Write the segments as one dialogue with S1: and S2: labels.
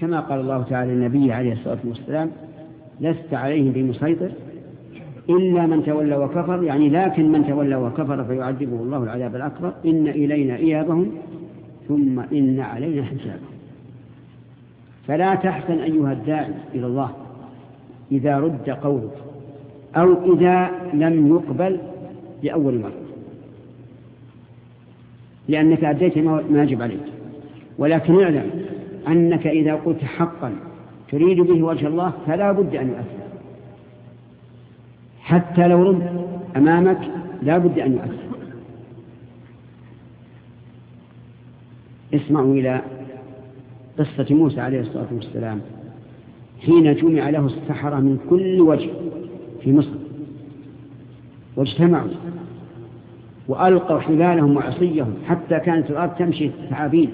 S1: كما قال الله تعالى للنبي عليه الصلاة والسلام لست عليهم بمسيطر إلا من تولى وكفر. يعني لكن من تولى وكفر فيعذبه الله العذاب الأكبر. إن إلينا إيابهم ثم إن علينا حسابهم فلا تحزن أيها الداعي إلى الله إذا رد قولك أو إذا لم يقبل لأول مرة لأنك أديت ما يجب عليك. ولكن اعلم أنك إذا قلت حقا تريد به وجه الله فلا بد أن يؤثر. حتى لو رد أمامك لا بد أن يؤثر. اسمعوا إلى قصة موسى عليه الصلاة والسلام حين جمع له السحرة من كل وجه في مصر. واجتمعوا وألقوا حبالهم وعصيهم حتى كانت الأرض تمشي ثعابين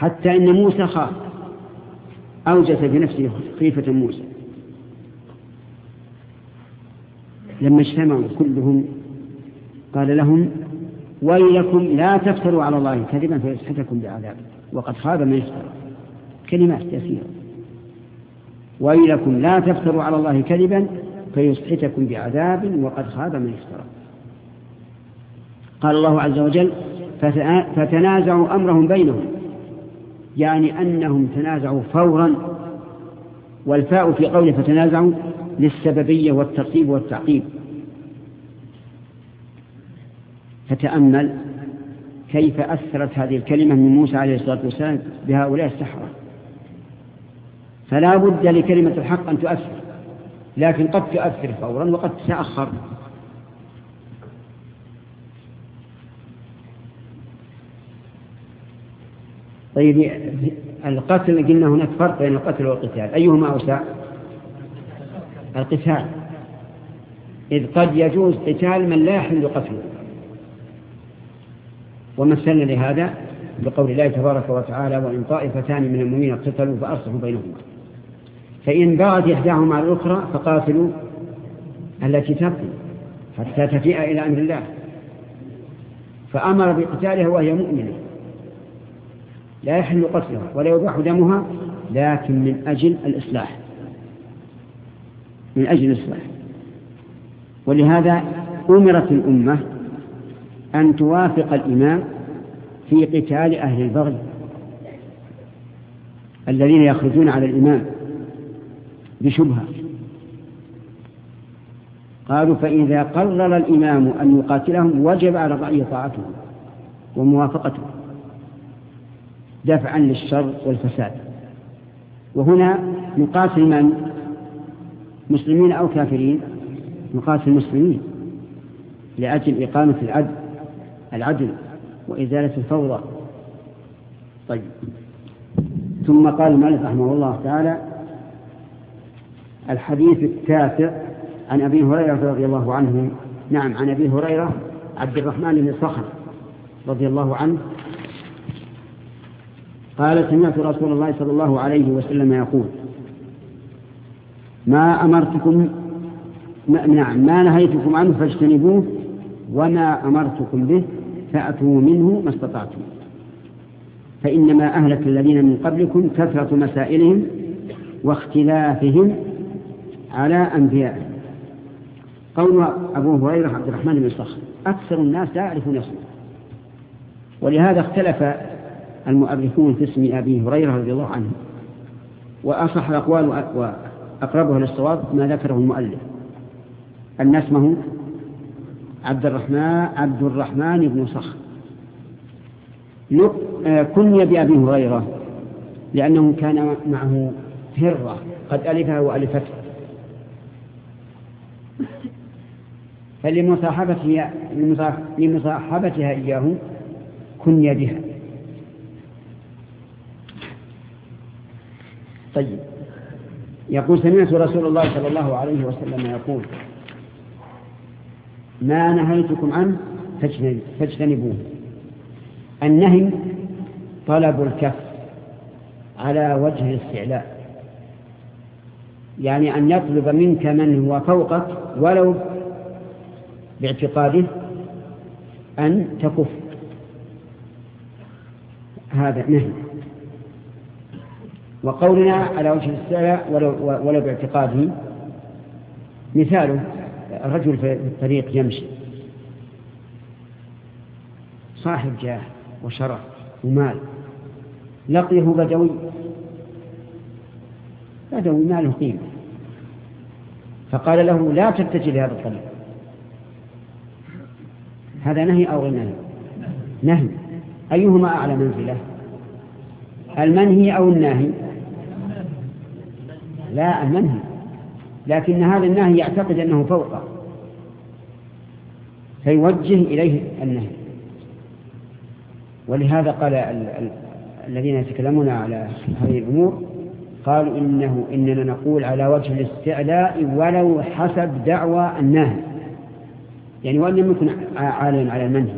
S1: حتى إن موسى خاف. أوجس في نفسه خيفة موسى. لما اجتمعوا كلهم قال لهم ويلكم لا تفتروا على الله كذبا فيسحتكم بعذاب. وقد خاب من افترى. كلمات يسيرة ويلكم لا تفتروا على الله كذبا فيسحتكم بعذاب. وقد خاب من افترى. قال الله عز وجل فتنازعوا أمرهم بينهم. يعني أنهم تنازعوا فورا والفاء في قوله فتنازعوا للسببية والترتيب والتعقيب. فتأمل كيف أثرت هذه الكلمة من موسى عليه الصلاة والسلام بهؤلاء السحرة. فلا بد لكلمة الحق أن تؤثر لكن قد تؤثر فورا وقد تتأخر طيب القتل قلنا هناك فرق بين القتل والقتال. أيهما أوسع؟ القتال. إذ قد يجوز قتال من لا يحل قتله. ومثلنا لهذا بقول الله تبارك وتعالى وإن طائفتان من المؤمنين اقتتلوا فأصلحوا بينهما. فإن بغت إحداهما الأخرى فقاتلوا التي تبقي حتى تفيء إلى أمر الله. فأمر بقتالها وهي مؤمنة. لا يحل قتلها ولا يباح دمها لكن من أجل الإصلاح. من أجل الإصلاح. ولهذا أمرت الأمة أن توافق الإمام في قتال أهل البغي الذين يخرجون على الإمام بشبهة. قالوا فإذا قرر الإمام أن يقاتلهم وجب على الرأي طاعته وموافقته. دفعا للشر والفساد. وهنا نقاتل من؟ مسلمين أو كافرين؟ نقاتل المسلمين لأجل إقامة العدل العدل وإزالة الفوضى. طيب. ثم قال المؤلف رحمه الله تعالى الحديث التاسع عن أبي هريرة رضي الله عنه نعم عن أبي هريرة عبد الرحمن بن صخر رضي الله عنه قال سمعت رسول الله صلى الله عليه وسلم يقول ما أمرتكم نعم ما نهيتكم عنه فاجتنبوه وما أمرتكم به فأتوا منه ما استطعتم. فإنما أهلك الذين من قبلكم كثرة مسائلهم واختلافهم على أنبيائهم. قول أبو هريرة عبد الرحمن بن صخر أكثر الناس لا يعرفون اسمه. ولهذا اختلف المؤرخون في اسم أبي هريرة رضي الله عنه. وأصح الأقوال وأقربها للصواب ما ذكره المؤلف. أن اسمه عبد الرحمن عبد الرحمن بن صخر. آه، كني بأبي هريرة لأنه كان معه هرة. قد ألفها وألفته. فلمصاحبتها لمصاحبتها إياه كني بها. طيب. يقول سمعت رسول الله صلى الله عليه وسلم يقول ما نهيتكم عنه فاجتنبوه النهي طلب الكف على وجه الاستعلاء. يعني أن يطلب منك من هو فوقك ولو باعتقاده أن تكف. هذا نهي. وقولنا على وجه الاستعلاء ولو, ولو باعتقاده مثاله الرجل في الطريق يمشي. صاحب جاه وشرف ومال لقيه بدوي. بدوي ما له قيمة. فقال له لا تتجه لهذا الطريق. هذا نهي أو غير نهي؟ نهي. أيهما أعلى منزلة؟ المنهي أو الناهي؟ لا المنهي. لكن هذا النهي يعتقد أنه فوقه. فيوجه إليه النهي. ولهذا قال الذين يتكلمون على هذه الأمور قالوا إنه إننا نقول على وجه الاستعلاء ولو حسب دعوى الناهي يعني وأن لم يكن عاليا على المنهي.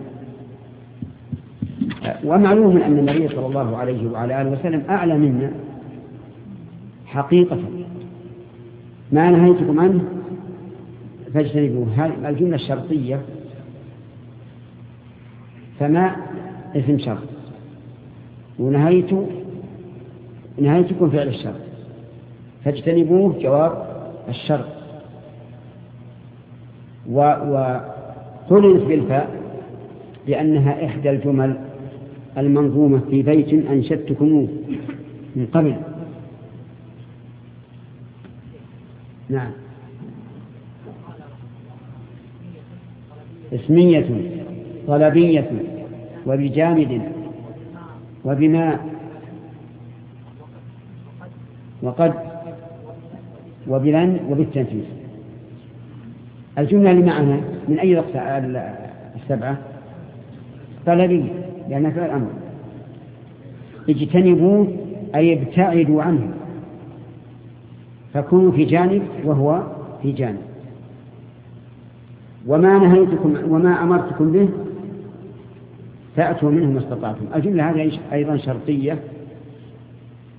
S1: ومعلوم أن النبي صلى الله عليه وعلى آله وسلم أعلى منا. حقيقة. ما نهيتكم عنه؟ فاجتنبوه. هذه الجملة الشرطية. فما اسم شرط. ونهيت نهيتكم فعل الشر فاجتنبوه جواب الشر وقلنت بالفاء لأنها إحدى الجمل المنظومة في بيت أنشدتكموه من قبل. نعم. اسمية طلبية وبجامد وبماء وقد وبلن وبالتنفيذ. الجملة اللي معنا من أي الأقسام السبعة. طلبية لأنها فعل أمر. اجتنبوا أي ابتعدوا عنه. فكونوا في جانب وهو في جانب. وما نهيتكم وما أمرتكم به فأتوا منه ما استطعتم. الجملة هذه أيضا شرطية.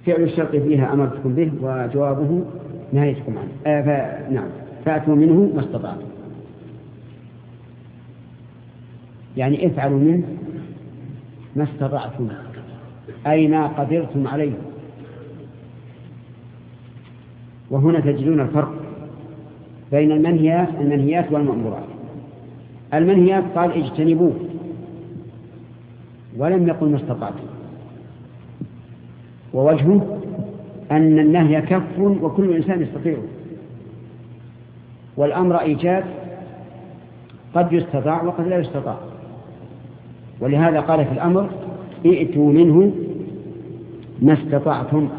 S1: فعل الشرط فيها أمرتكم به وجوابه نهيتكم عنه. آه ف... نعم. فأتوا منه ما استطعتم. يعني افعلوا منه ما استطعتم. أي ما قدرتم عليه. وهنا تجدون الفرق بين المنهيات المنهيات والمأمورات. المنهيات قال اجتنبوه. ولم يقل ما استطعتم. ووجهه أن النهي كف وكل إنسان يستطيعه والأمر إيجاد. قد يستطاع وقد لا يستطاع. ولهذا قال في الأمر ائتوا منه ما استطعتم.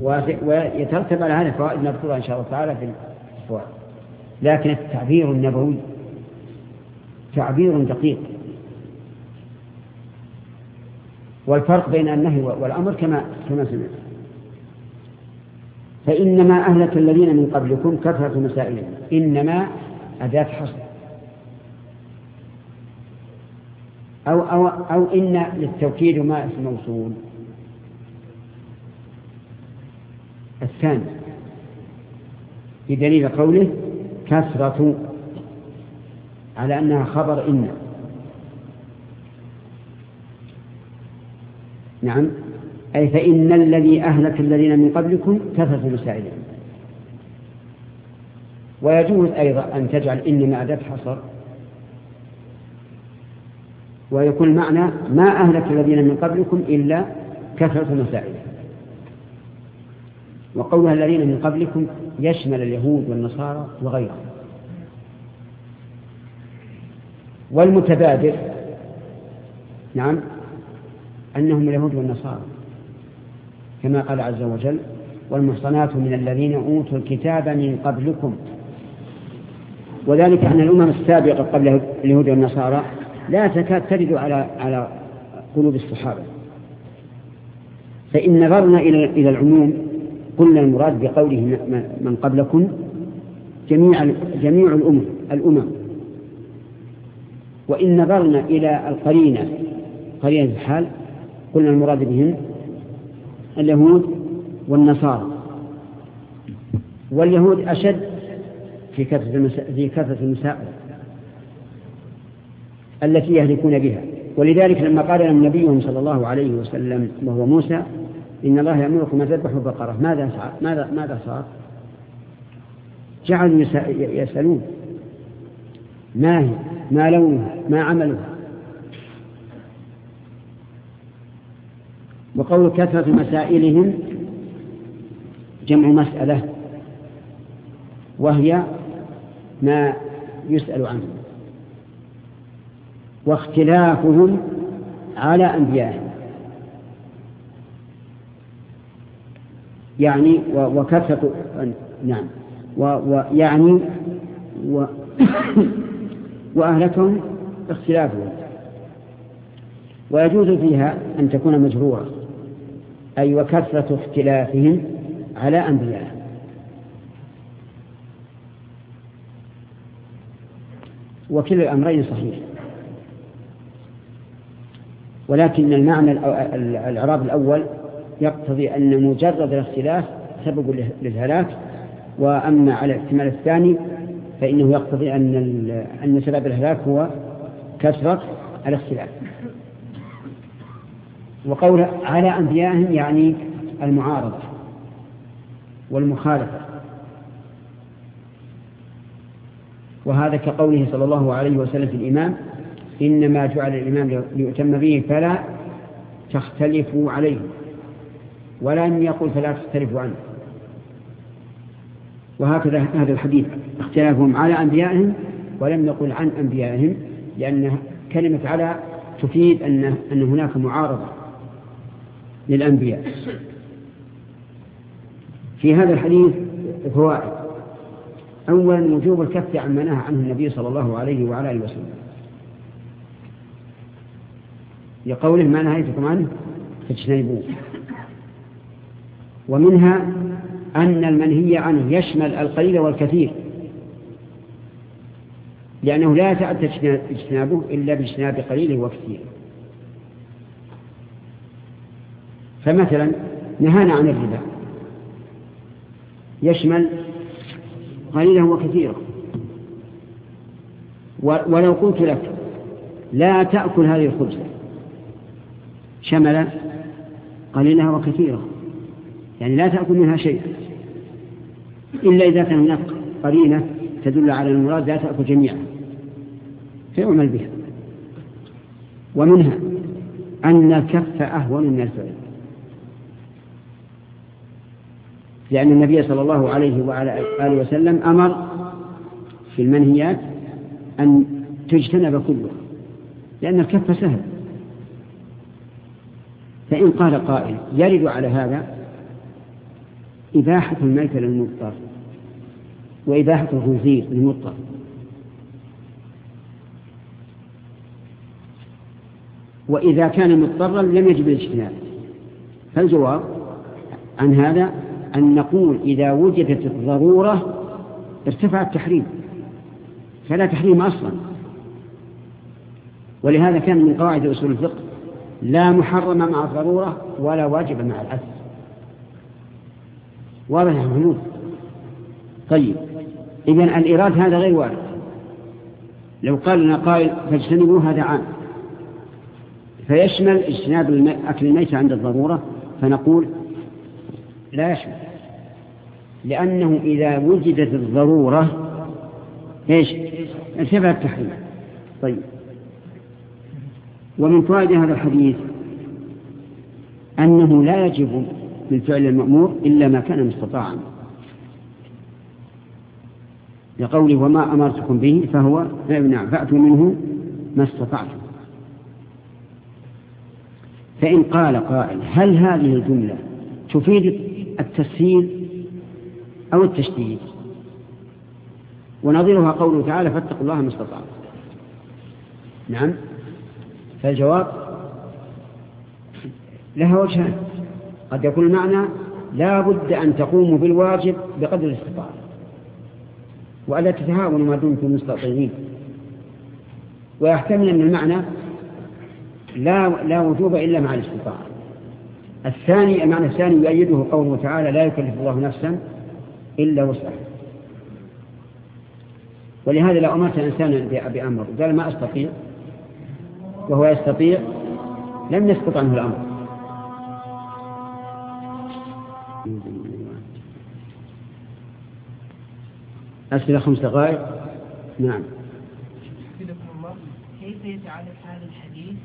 S1: ويترتب على هذا فوائد نذكرها إن شاء الله تعالى في الفوائد لكن التعبير النبوي تعبير دقيق. والفرق بين النهي والأمر كما كما سمعت. فإنما أهلك الذين من قبلكم كثرة مسائلهم. إنما أداة حصر أو, أو, أو إن للتوكيد ما اسم موصول. الثاني بدليل قوله كثرة على أنها خبر إن. نعم. أي فإن الذي أهلك الذين من قبلكم كثرة مسائلهم ويجوز أيضا أن تجعل إن أداة حصر. ويكون المعنى ما أهلك الذين من قبلكم إلا كثرة مسائلهم وقولها الذين من قبلكم يشمل اليهود والنصارى وغيرهم. والمتبادر نعم أنهم اليهود والنصارى كما قال عز وجل والمحصنات من الذين أوتوا الكتاب من قبلكم. وذلك أن الأمم السابقة قبل اليهود والنصارى لا تكاد ترد على على قلوب الصحابة. فإن نظرنا إلى إلى العموم قلنا المراد بقوله من قبلكم جميع جميع الأمم الأمم. وإن نظرنا إلى القرينة قرينة الحال قلنا المراد بهم اليهود والنصارى. واليهود أشد في كثرة في كثرة المسائل التي يهلكون بها. ولذلك لما قال لهم نبيهم صلى الله عليه وسلم وهو موسى إن الله يأمركم أن تذبحوا بقرة ماذا صار؟ ماذا ماذا صار؟ جعلوا يسألون ما هي؟ ما لونها؟ ما عملها؟ وقول كثرة مسائلهم جمع مسألة وهي ما يسأل عنه واختلافهم على أنبيائهم يعني وكثرة نعم. ويعني و وأهلكهم اختلافهم. ويجوز فيها أن تكون مجرورة. أي وكثرة اختلافهم على أنبيائهم وكلا الأمرين صحيح. ولكن المعنى الإعراب الأول يقتضي أن مجرد الاختلاف سبب للهلاك وأما على الاحتمال الثاني فإنه يقتضي أن أن سبب الهلاك هو كثرة الاختلاف. وقول على أنبيائهم يعني المعارضة والمخالفة. وهذا كقوله صلى الله عليه وسلم في الإمام إنما جعل الإمام ليؤتم به فلا تختلفوا عليه. ولم يقل فلا تختلفوا عنه. وهكذا هذا الحديث اختلافهم على أنبيائهم ولم يقل عن أنبيائهم لأن كلمة على تفيد أن أن هناك معارضة للأنبياء. في هذا الحديث فوائد. أولا وجوب الكف عما نهى عنه النبي صلى الله عليه وعلى آله وسلم. لقوله ما نهيتكم عنه فاجتنبوه. ومنها أن المنهي عنه يشمل القليل والكثير لأنه لا يتأتى اجتنابه إلا باجتناب قليله وكثيره فمثلا نهانا عن الربا يشمل قليله وكثيره ولو قلت لك لا تأكل هذه الخبزة شمل قليلها وكثيرها يعني لا تأكل منها شيء. إلا إذا كان هناك قرينة تدل على المراد لا تأكل جميعا. فيعمل بها. ومنها أن الكف أهون من الفعل. لأن النبي صلى الله عليه وعلى آله وسلم أمر في المنهيات أن تجتنب كلها. لأن الكف سهل. فإن قال قائل يرد على هذا إباحة الميتة للمضطر وإباحة الخنزير للمضطر. وإذا كان مضطرا لم يجب الاجتناب. فالجواب عن هذا أن نقول إذا وجدت الضرورة ارتفع التحريم. فلا تحريم أصلا. ولهذا كان من قواعد أصول الفقه لا محرم مع الضرورة ولا واجب مع العسل واضح يا محمود؟ طيب إذا الإيراد هذا غير وارد. لو قال لنا قائل فاجتنبوا هذا عام. فيشمل اجتناب أكل الميتة عند الضرورة فنقول لا يشمل. لأنه إذا وجدت الضرورة إيش؟ ارتفع التحريم طيب. ومن فوائد هذا الحديث أنه لا يجب من فعل المأمور إلا ما كان مستطاعا. لقوله وما أمرتكم به فهو فأتوا منه ما استطعتم. فإن قال قائل هل هذه الجملة تفيد التسهيل أو التشديد؟ ونظيرها قوله تعالى فاتقوا الله ما استطعتم. نعم. فالجواب لها وجهان. قد يكون المعنى لا بد أن تقوموا بالواجب بقدر الاستطاعة. وألا تتهاونوا ما دمتم مستطيعين. ويحتمل أن المعنى لا لا وجوب إلا مع الاستطاعة. الثاني المعنى الثاني يؤيده قوله تعالى لا يكلف الله نفسا إلا وسعها. ولهذا لو أمرت إنسانا بأمر قال ما أستطيع؟ وهو يستطيع لم يسقط عنه الأمر. أسئلة خمس دقائق؟ نعم.
S2: كيف يتعلق هذا الحديث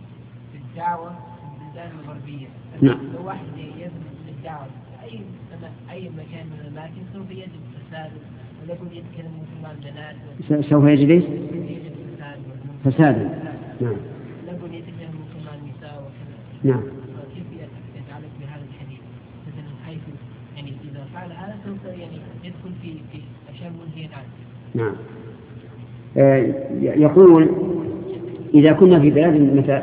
S2: بالدعوة في البلدان الغربية؟
S1: نعم.
S2: لو واحد يذهب للدعوة أي أي مكان من الأماكن سوف يجد فساد ولكن يتكلم مسلمان بنات.
S1: سوف يجد
S2: إيش؟
S1: فسادا. نعم.
S2: لكن يتكلم مسلمان نساء وكذا.
S1: نعم
S2: كيف يتعلق بهذا الحديث؟ مثلا حيث يعني إذا فعل هذا سوف يعني يدخل في في أشياء منهية عنه.
S1: نعم. آه، يقول إذا كنا في بلاد مثل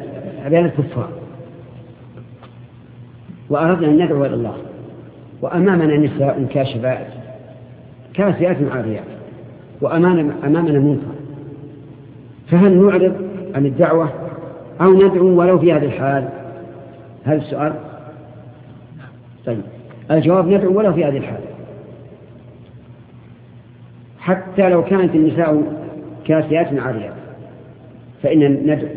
S1: بلاد الكفار وأردنا أن ندعو إلى الله وأمامنا نساء كاشفات كاسيات عاريات وأمامنا أمامنا منكر فهل نعرض عن الدعوة أو ندعو ولو في هذه الحال؟ هذا السؤال. طيب الجواب ندعو ولو في هذه الحال. حتى لو كانت النساء كاسيات عاريات فإن ندعو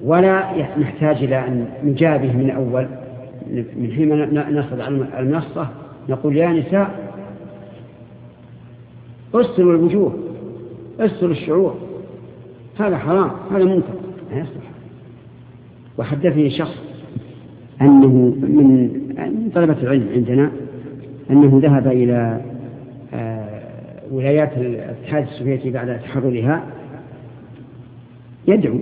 S1: ولا نحتاج إلى أن نجابه من أول من حين نصل على المنصة نقول يا نساء استروا الوجوه استروا الشعور هذا حرام هذا منكر لا يصلح. وحدثني شخص أنه من طلبة العلم عندنا أنه ذهب إلى ولايات الاتحاد السوفيتي بعد تحررها يدعو.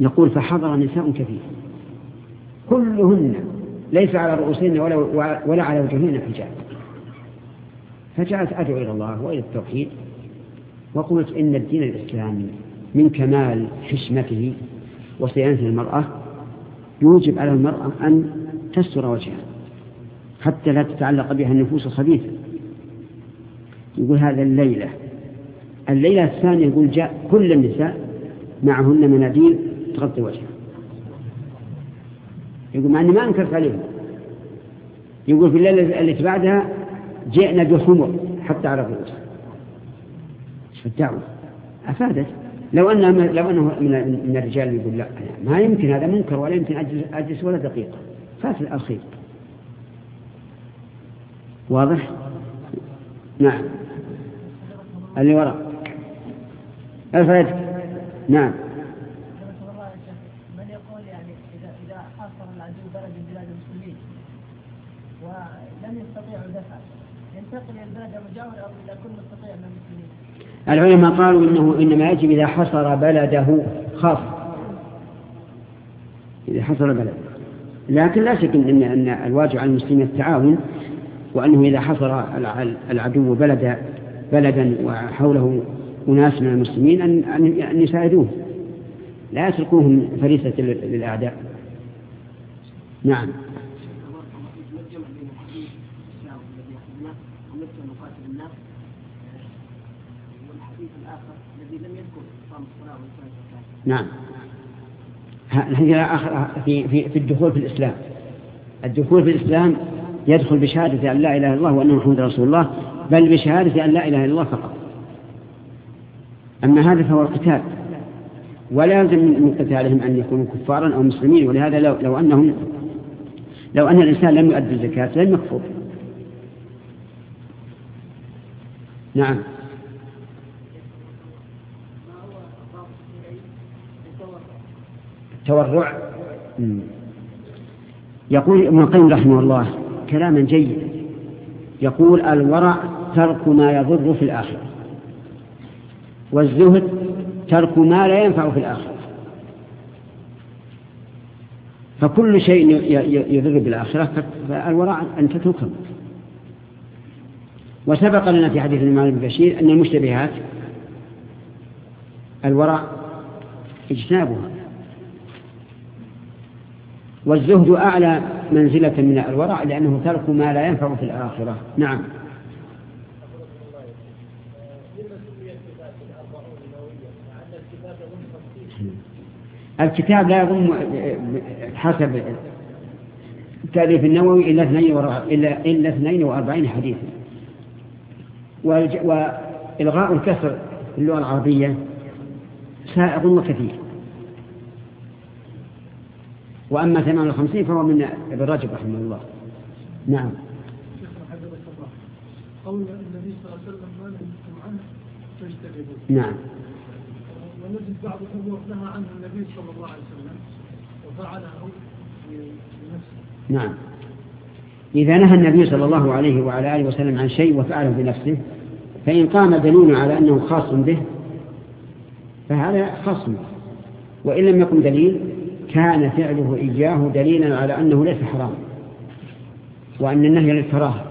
S1: يقول فحضر نساء كثير. كلهن ليس على رؤوسهن ولا, ولا على وجوههن حجاب. فجعلت أدعو إلى الله وإلى التوحيد وقلت إن الدين الإسلامي من كمال حشمته وصيانة المرأة يوجب على المرأة أن تستر وجهها حتى لا تتعلق بها النفوس الخبيثة. يقول هذا الليلة. الليلة الثانية يقول جاء كل النساء معهن مناديل تغطي وجهها يقول مع أني ما أنكرت عليهم. يقول في الليلة التي بعدها جئنا بحمر حتى على الرؤوس. في الدعوة؟ أفادت. لو أنه لو أنه من الرجال يقول لا ما يمكن هذا منكر ولا يمكن أجلس ولا دقيقة. فات الخير واضح؟ نعم. اللي وراء. ارفع نعم.
S2: من يقول يعني اذا إذا حاصر العدو بلد من بلاد المسلمين ولم يستطيعوا دفعه ينتقل إلى البلد المجاور أو إلى كل مستطيع من المسلمين.
S1: العلماء قالوا إنه إنما يجب إذا حصر بلده خاص. إذا حصر بلده. لكن لا شك ان إن الواجب على المسلمين التعاون وأنه إذا حصر العدو بلد بلدا وحوله أناس من المسلمين أن, يساعدوه. لا يتركوهم فريسة للأعداء. نعم. نعم. هي في في في الدخول في الإسلام. الدخول في الإسلام يدخل بشهادة أن لا إله إلا الله وأن محمد رسول الله بل بشهادة أن لا إله إلا الله فقط. أما هذا فهو القتال. ولا يلزم من قتالهم أن يكونوا كفارا أو مسلمين ولهذا لو, لو أنهم لو أن الإنسان لم يؤدي الزكاة لم يكفر. نعم. التورع. يقول ابن القيم رحمه الله كلاما جيدا. يقول الورع ترك ما يضر في الآخرة. والزهد ترك ما لا ينفع في الآخرة. فكل شيء يضر بالآخرة فالوراء أن تتركه. وسبق لنا في حديث الإمام بن بشير أن المشتبهات الوراء اجتنابها. والزهد أعلى منزلة من الورع لأنه ترك ما لا ينفع في الآخرة. نعم. الكتاب لا يضم حسب التأليف النووي إلا اثنين إلا إلا اثنين وأربعين حديثا. وإلغاء الكسر في اللغة العربية سائغ وكثير وأما ثمان وخمسين فهو من ابن رجب رحمه الله. نعم.
S3: قول النبي صلى الله عليه وسلم ما نهيتم عنه فاجتنبوه.
S1: نعم.
S3: ونجد بعض الأمور نهى عنه النبي صلى الله عليه وسلم وفعله بنفسه
S1: نعم. إذا نهى النبي صلى الله عليه وعلى آله وسلم عن شيء وفعله بنفسه فإن قام دليل على أنه خاص به فهذا خاص به. وإن لم يقم دليل كان فعله إياه دليلا على أنه ليس حرام وأن النهي للكراهة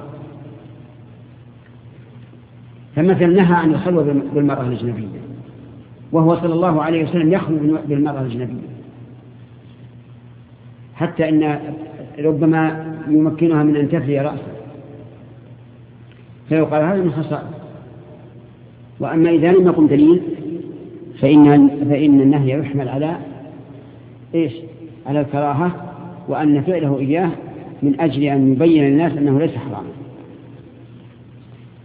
S1: فمثلا نهى عن الخلوة بالمرأة الأجنبية وهو صلى الله عليه وسلم يخلو بالمرأة الأجنبية. حتى أن ربما يمكنها من أن تفلي رأسه. فيقال هذا من خصائص. وأما إذا لم يقم دليل فإن, فإن النهي يحمل على إيش؟ على الكراهة وأن فعله إياه من أجل أن يبين للناس أنه ليس حراما.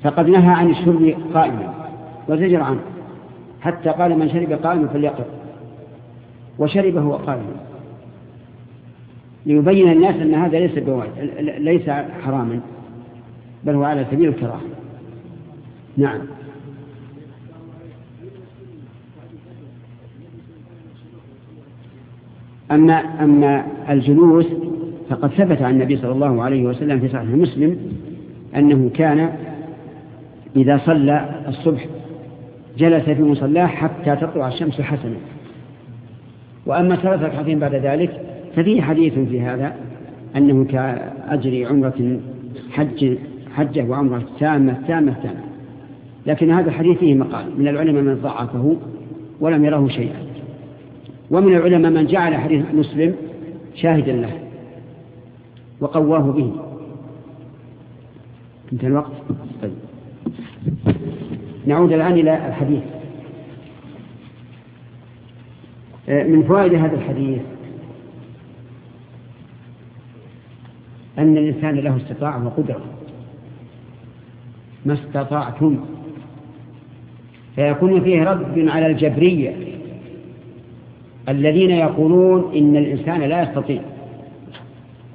S1: فقد نهى عن الشرب قائما وزجر عنه. حتى قال من شرب قائما فليقر وشرب هو قائما. ليبين الناس أن هذا ليس ليس حراما بل هو على سبيل الكراهة. نعم. أما أما الجلوس فقد ثبت عن النبي صلى الله عليه وسلم في صحيح مسلم أنه كان إذا صلى الصبح جلس في مصلاه حتى تطلع الشمس حسنا وأما ثلاث ركعتين بعد ذلك ففيه حديث في هذا أنه كأجر عمرة حج حجة وعمرة تامة تامة تامة. لكن هذا الحديث فيه مقال. من العلماء من ضعفه ولم يره شيئا. ومن العلماء من جعل حديث مسلم شاهدا له وقواه به. انتهى الوقت؟ طيب. نعود الآن إلى الحديث. آه، من فوائد هذا الحديث أن الإنسان له استطاعة وقدرة. ما استطعتم. فيكون فيه رد على الجبرية. الذين يقولون إن الإنسان لا يستطيع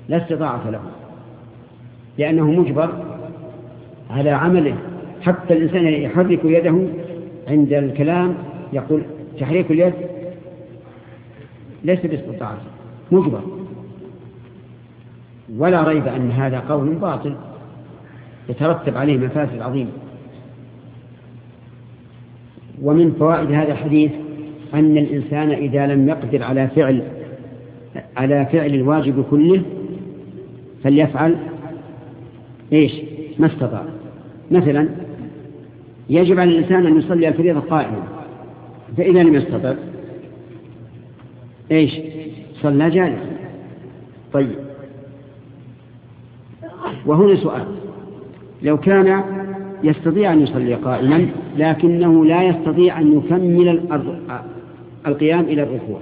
S1: لا استطاعة له لأنه مجبر على عمله. حتى الإنسان يحرك يده عند الكلام يقول تحريك اليد ليس باستطاعة مجبر. ولا ريب أن هذا قول باطل يترتب عليه مفاسد عظيمة. ومن فوائد هذا الحديث أن الإنسان إذا لم يقدر على فعل على فعل الواجب كله فليفعل إيش؟ ما استطاع. مثلا يجب على الإنسان أن يصلي الفريضة قائما فإذا لم يستطع إيش؟ صلى جالسا. طيب. وهنا سؤال. لو كان يستطيع أن يصلي قائما لكنه لا يستطيع أن يكمل القيام إلى الركوع.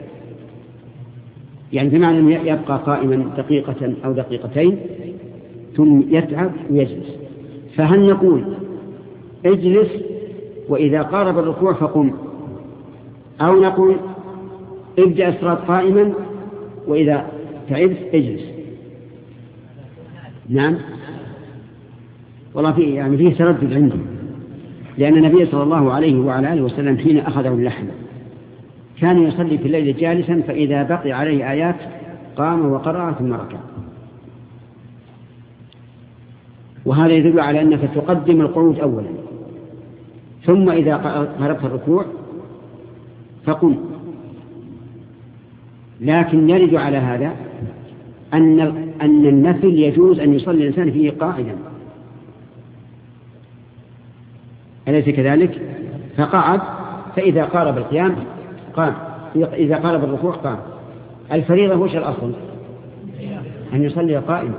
S1: يعني بمعنى أنه يبقى قائما دقيقة أو دقيقتين ثم يتعب ويجلس. فهل نقول اجلس وإذا قارب الركوع فقم؟ أو نقول ابدأ الصلاة قائما وإذا تعبت اجلس. نعم. والله في يعني فيه تردد عندي. لأن النبي صلى الله عليه وعلى آله وسلم حين أخذه اللحم كان يصلي في الليل جالسا فإذا بقي عليه آيات قام وقرأ ثم ركع وهذا يدل على أنك تقدم القعود أولا. ثم إذا قربت الركوع فقم. لكن يرد على هذا أن أن النفل يجوز أن يصلي الإنسان فيه قاعدا. أليس كذلك؟ فقعد فإذا قارب القيام قام إذا قارب الركوع قام. الفريضة وش الأصل؟ أن يصلي قائما.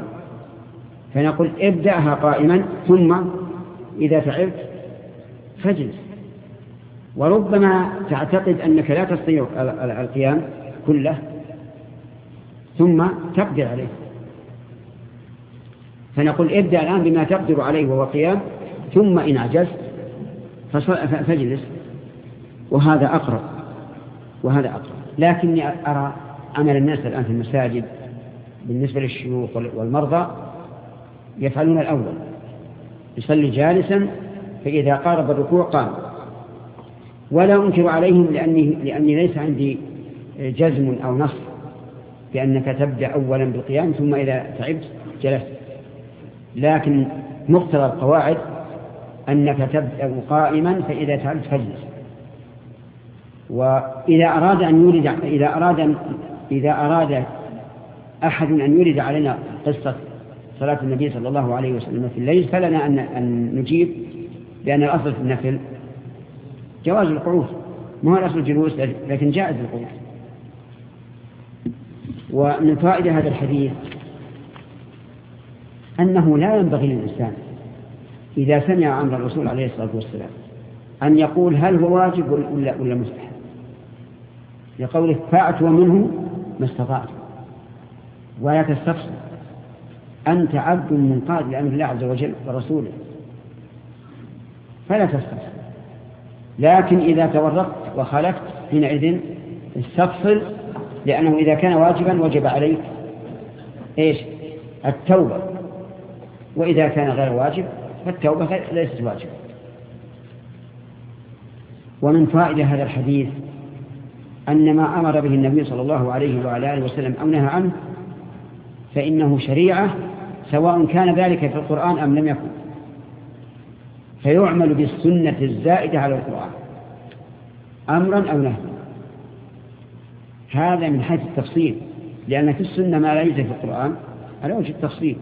S1: فنقول ابدأها قائما ثم إذا تعبت فاجلس. وربما تعتقد أنك لا تستطيع القيام كله ثم تقدر عليه. فنقول ابدأ الآن بما تقدر عليه وهو قيام ثم إن عجزت فاجلس. وهذا أقرب. وهذا أقرب. لكني أرى عمل الناس الآن في المساجد بالنسبة للشيوخ والمرضى يفعلون الأول يصلي جالسا فإذا قارب الركوع قام. ولا أنكر عليهم لأني, لأني ليس عندي جزم أو نص بأنك تبدأ أولا بالقيام ثم إذا تعبت جلست. لكن مقتضى القواعد أنك تبدأ قائما فإذا تعبت فاجلس. وإذا أراد أن يورد إذا أراد إذا أراد أحد أن يورد علينا قصة صلاة النبي صلى الله عليه وسلم في الليل فلنا أن أن نجيب لأن الأصل في النفل جواز القعود. ما هو الأصل الجلوس لكن جائز القعود. ومن فائدة هذا الحديث أنه لا ينبغي للإنسان إذا سمع أمر الرسول عليه الصلاة والسلام أن يقول هل هو واجب ولا, ولا مستحب. لقوله فأتوا منه ما استطعت. ولا تستفسر أنت عبد منقاد لأمر الله عز وجل ورسوله. فلا تستفسر لكن إذا تورطت وخالفت حينئذ استفصل لأنه إذا كان واجبا وجب عليك. إيش؟ التوبة. وإذا كان غير واجب فالتوبة ليست واجبة. ومن فائدة هذا الحديث أن ما أمر به النبي صلى الله عليه وعلى آله وسلم أو نهى عنه فإنه شريعة سواء كان ذلك في القرآن أم لم يكن. فيعمل بالسنة الزائدة على القرآن أمرا أو نهيا هذا من حيث التفصيل لأن في السنة ما لا يوجد في القرآن على وجه التفصيل.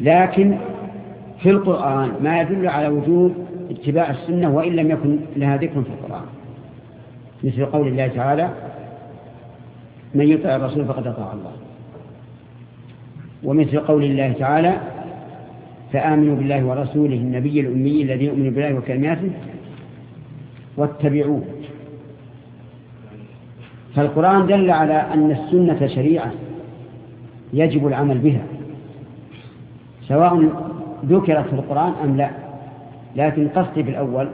S1: لكن في القرآن ما يدل على وجوب اتباع السنة وإن لم يكن لها ذكر في القرآن. مثل قول الله تعالى من يطع الرسول فقد أطاع الله. ومثل قول الله تعالى فآمنوا بالله ورسوله النبي الأمي الذي يؤمن بالله وكلماته واتبعوه. فالقرآن دل على أن السنة شريعة يجب العمل بها سواء ذكرت في القرآن أم لا. لكن قصدي بالأول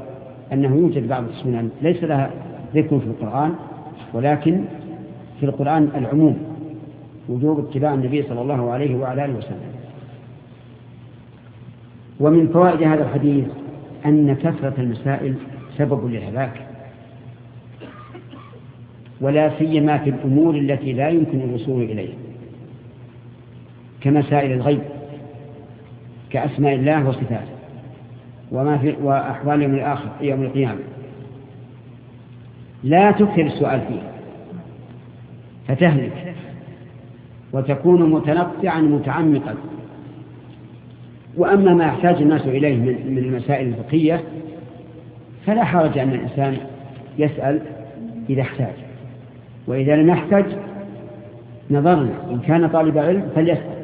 S1: أنه يوجد بعض السنن ليس لها ذكر في القرآن ولكن في القرآن العموم وجوب اتباع النبي صلى الله عليه وعلى آله وسلم. ومن فوائد هذا الحديث أن كثرة المسائل سبب للهلاك ولا سيما في الأمور التي لا يمكن الوصول إليها كمسائل الغيب كأسماء الله وصفاته وما في وأحوال يوم الآخر يوم القيامة. لا تكثر السؤال فيها فتهلك. وتكون متنطعا متعمقا. وأما ما يحتاج الناس إليه من المسائل الفقهية فلا حرج أن الإنسان يسأل إذا احتاج. وإذا لم يحتج نظرنا. إن كان طالب علم فليسأل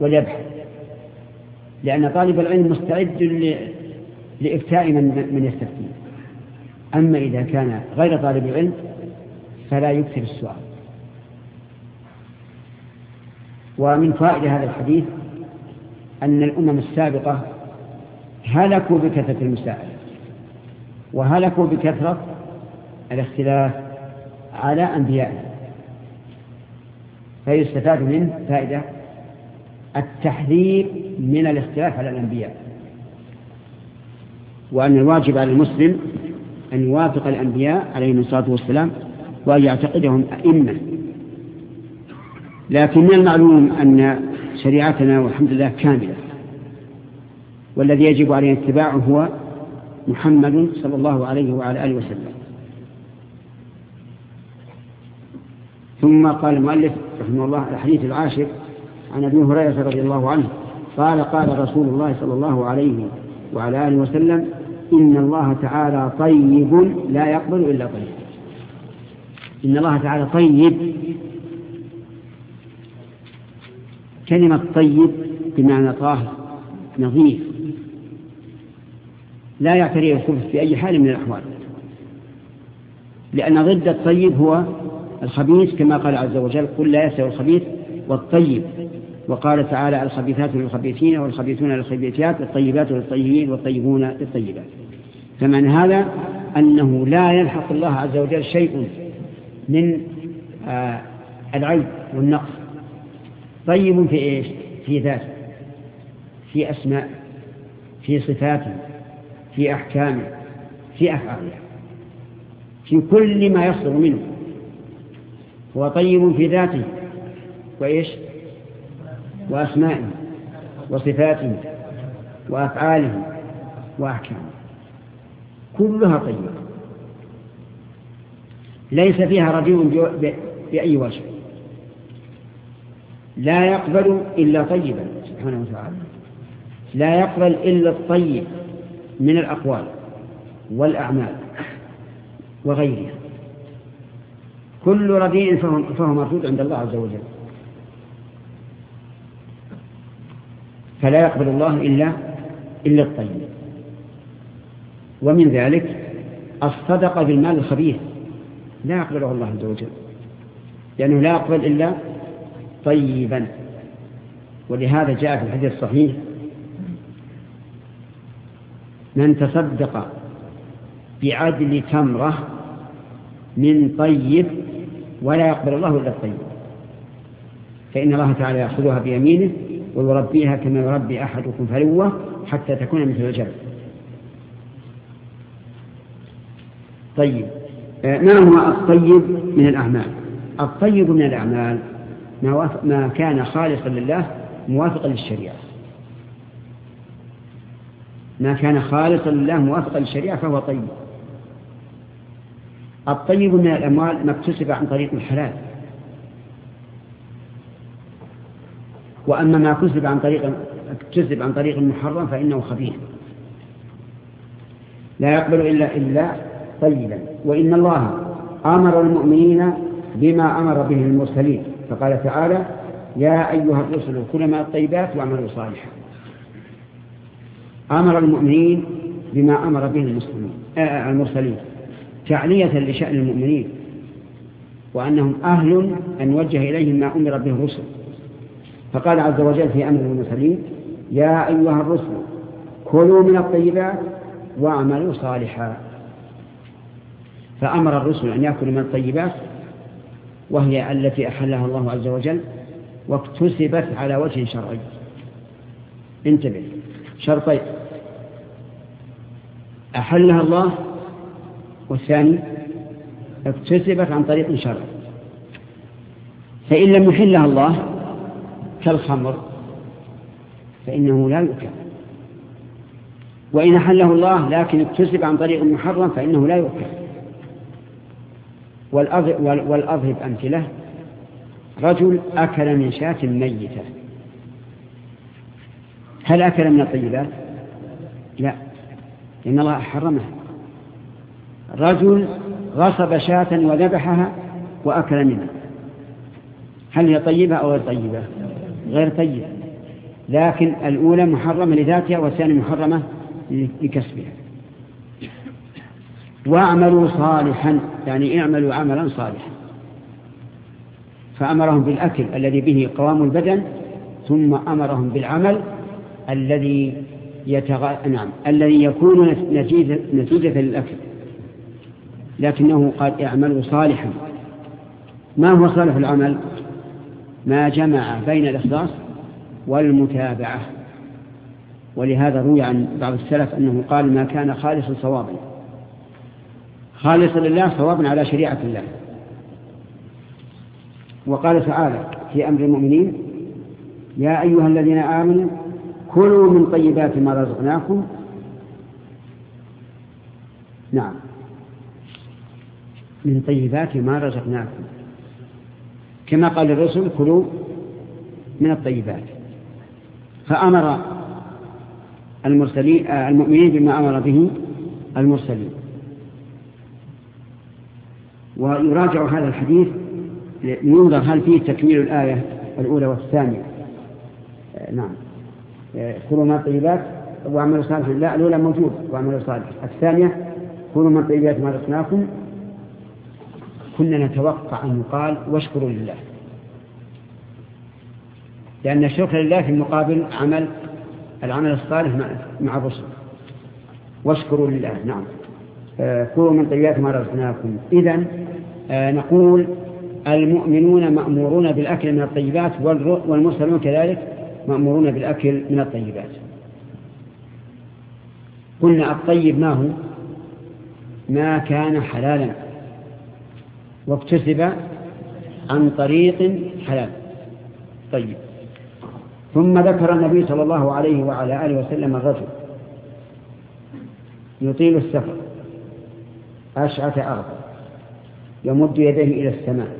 S1: وليبحث. لأن طالب العلم مستعد لإفتاء من, من يستفتيه. أما إذا كان غير طالب العلم فلا يكثر السؤال. ومن فائدة هذا الحديث أن الأمم السابقة هلكوا بكثرة المسائل وهلكوا بكثرة الاختلاف على أنبيائهم. فيستفاد منه فائدة التحذير من الاختلاف على الأنبياء وأن الواجب على المسلم أن يوافق الأنبياء عليهم الصلاة والسلام وأن يعتقدهم أئمة. لكن من المعلوم أن شريعتنا والحمد لله كاملة. والذي يجب عليه اتباعه هو محمد صلى الله عليه وعلى آله وسلم. ثم قال المؤلف رحمه الله الحديث العاشر عن أبي هريرة رضي الله عنه قال قال رسول الله صلى الله عليه وعلى آله وسلم إن الله تعالى طيب لا يقبل إلا طيب. إن الله تعالى طيب. كلمة طيب بمعنى طاهر نظيف. لا يعتريه الخبث في أي حال من الأحوال. لأن ضد الطيب هو الخبيث كما قال عز وجل قل لا يستوي الخبيث والطيب وقال تعالى الخبيثات للخبيثين والخبيثون للخبيثات والطيبات للطيبين والطيبون للطيبات فمن هذا أنه لا يلحق الله عز وجل شيء من آه العيب والنقص. طيب في إيش؟ في ذاته في أسماء في صفاته في أحكامه في أفعاله في كل ما يصدر منه. هو طيب في ذاته وإيش؟ وأسمائه وصفاته وأفعاله وأحكامه. كلها طيبة. ليس فيها رديء بأي وجه. لا يقبل إلا طيبا. سبحانه وتعالى. لا يقبل إلا الطيب من الأقوال والأعمال وغيرها. كل رديء فهو مردود عند الله عز وجل. فلا يقبل الله إلا إلا الطيب. ومن ذلك الصدقة بالمال الخبيث. لا يقبله الله عز وجل. لأنه لا يقبل إلا طيبا. ولهذا جاء في الحديث الصحيح من تصدق بعدل تمرة من طيب ولا يقبل الله إلا الطيب. فإن الله تعالى يأخذها بيمينه ويربيها كما يربي أحدكم فلوة حتى تكون مثل الجبل. طيب. آه، ما هو الطيب من الأعمال؟ الطيب من الأعمال ما كان خالصا لله موافقا للشريعة. ما كان خالصا لله موافقا للشريعة فهو طيب. الطيب من الأموال ما اكتسب عن طريق الحلال. وأما ما اكتسب عن طريق اكتسب عن طريق المحرم فإنه خبيث. لا يقبل إلا إلا طيبا وإن الله أمر المؤمنين بما أمر به المرسلين. فقال تعالى يا أيها الرسل كل ما الطيبات واعملوا صالحا. أمر المؤمنين بما أمر به المسلمين آه المرسلين. تعلية لشأن المؤمنين وأنهم أهل أن يوجه إليهم ما أمر به الرسل. فقال عز وجل في أمر المرسلين يا أيها الرسل كلوا من الطيبات واعملوا صالحا. فأمر الرسل أن يأكلوا من الطيبات وهي التي أحلها الله عز وجل واكتسبت على وجه شرعي. انتبه. شرطين. أحلها الله والثاني اكتسبت عن طريق شرعي. فإن لم يحلها الله كالخمر فإنه لا يؤكل. وإن أحله الله لكن اكتسب عن طريق محرم فإنه لا يؤكل. والأضرب أمثلة. رجل أكل من شاة ميتة. هل أكل من الطيبات؟ لا إن الله حرمها. رجل غصب شاة وذبحها وأكل منها. هل هي طيبة أو غير طيبة؟ غير طيبة. لكن الأولى محرمة لذاتها والثانية محرمة لكسبها. واعملوا صالحا يعني اعملوا عملا صالحا. فأمرهم بالأكل الذي به قوام البدن ثم أمرهم بالعمل الذي يتغ... نعم الذي يكون نتيجة, نتيجة للأكل. لكنه قال اعملوا صالحا. ما هو صالح العمل؟ ما جمع بين الإخلاص والمتابعة. ولهذا روي عن بعض السلف أنه قال ما كان خالصا صوابا. خالصا لله صوابا على شريعة الله. وقال تعالى في أمر المؤمنين يا أيها الذين آمنوا كلوا من طيبات ما رزقناكم. نعم. من طيبات ما رزقناكم. كما قال الرسل كلوا من الطيبات. فأمر المرسلين آه، المؤمنين بما أمر به المرسلين. ويراجع هذا الحديث لينظر هل فيه تكميل الآية الأولى والثانية. آه، نعم. آه، كلوا من الطيبات واعملوا صالحا. لا الأولى موجود واعملوا صالحا. الثانية كلوا من الطيبات ما رزقناكم. كنا نتوقع أن يقال واشكروا لله. لأن الشكر لله في مقابل عمل العمل الصالح مع الرسل. واشكروا لله. نعم. كلوا من طيبات ما رزقناكم. إذا آه، نقول المؤمنون مأمورون بالأكل من الطيبات والمرسلون كذلك مأمورون بالأكل من الطيبات. قلنا الطيب ما هو؟ ما كان حلالا. واكتسب عن طريق حلال. طيب. ثم ذكر النبي صلى الله عليه وعلى آله وسلم الرجل يطيل السفر. أشعث أغضب يمد يديه إلى السماء.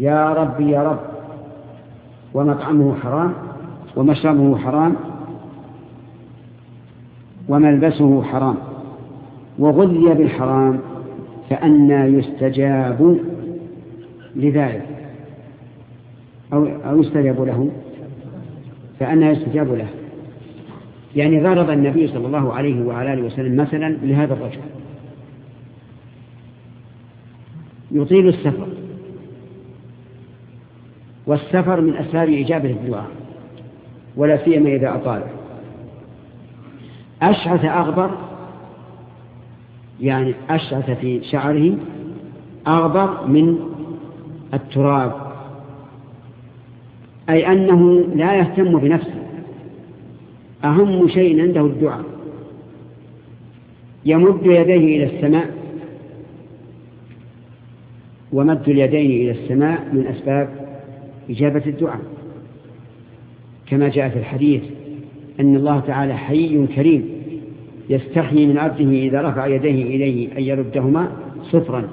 S1: يا ربي يا رب. ومطعمه حرام ومشربه حرام وملبسه حرام. وغذي بالحرام فأنى يستجاب لذلك. أو, أو يستجاب له. فأنى يستجاب له. يعني ضرب النبي صلى الله عليه وعلى آله وسلم مثلا لهذا الرجل. يطيل السفر. والسفر من أسباب إجابة الدعاء ولا سيما إذا أطال. أشعث أغبر يعني أشعث في شعره أغبر من التراب. أي أنه لا يهتم بنفسه. أهم شيء عنده الدعاء. يمد يديه إلى السماء. ومد اليدين إلى السماء من أسباب إجابة الدعاء. كما جاء في الحديث أن الله تعالى حي كريم يستحيي من عبده إذا رفع يديه إليه أن يردهما صفرا.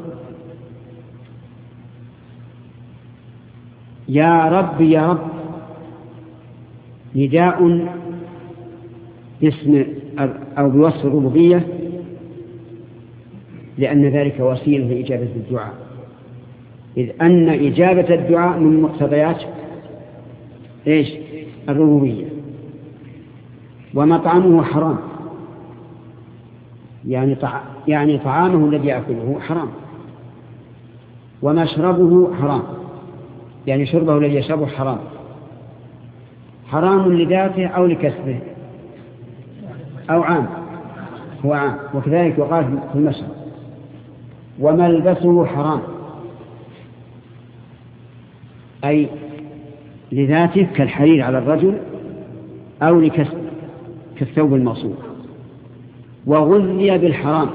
S1: يا رب يا رب نداء باسم أو بوصف الربوبية لأن ذلك وسيلة لإجابة الدعاء. إذ أن إجابة الدعاء من مقتضيات إيش؟ الربوبية. ومطعمه حرام. يعني يعني طعامه الذي يأكله حرام. ومشربه حرام. يعني شربه الذي يشربه حرام. حرام لذاته أو لكسبه. أو عام. هو عام. وكذلك يقال في المشرب. وملبسه حرام. أي لذاته كالحرير على الرجل أو كالثوب الموصول وغذي بالحرام.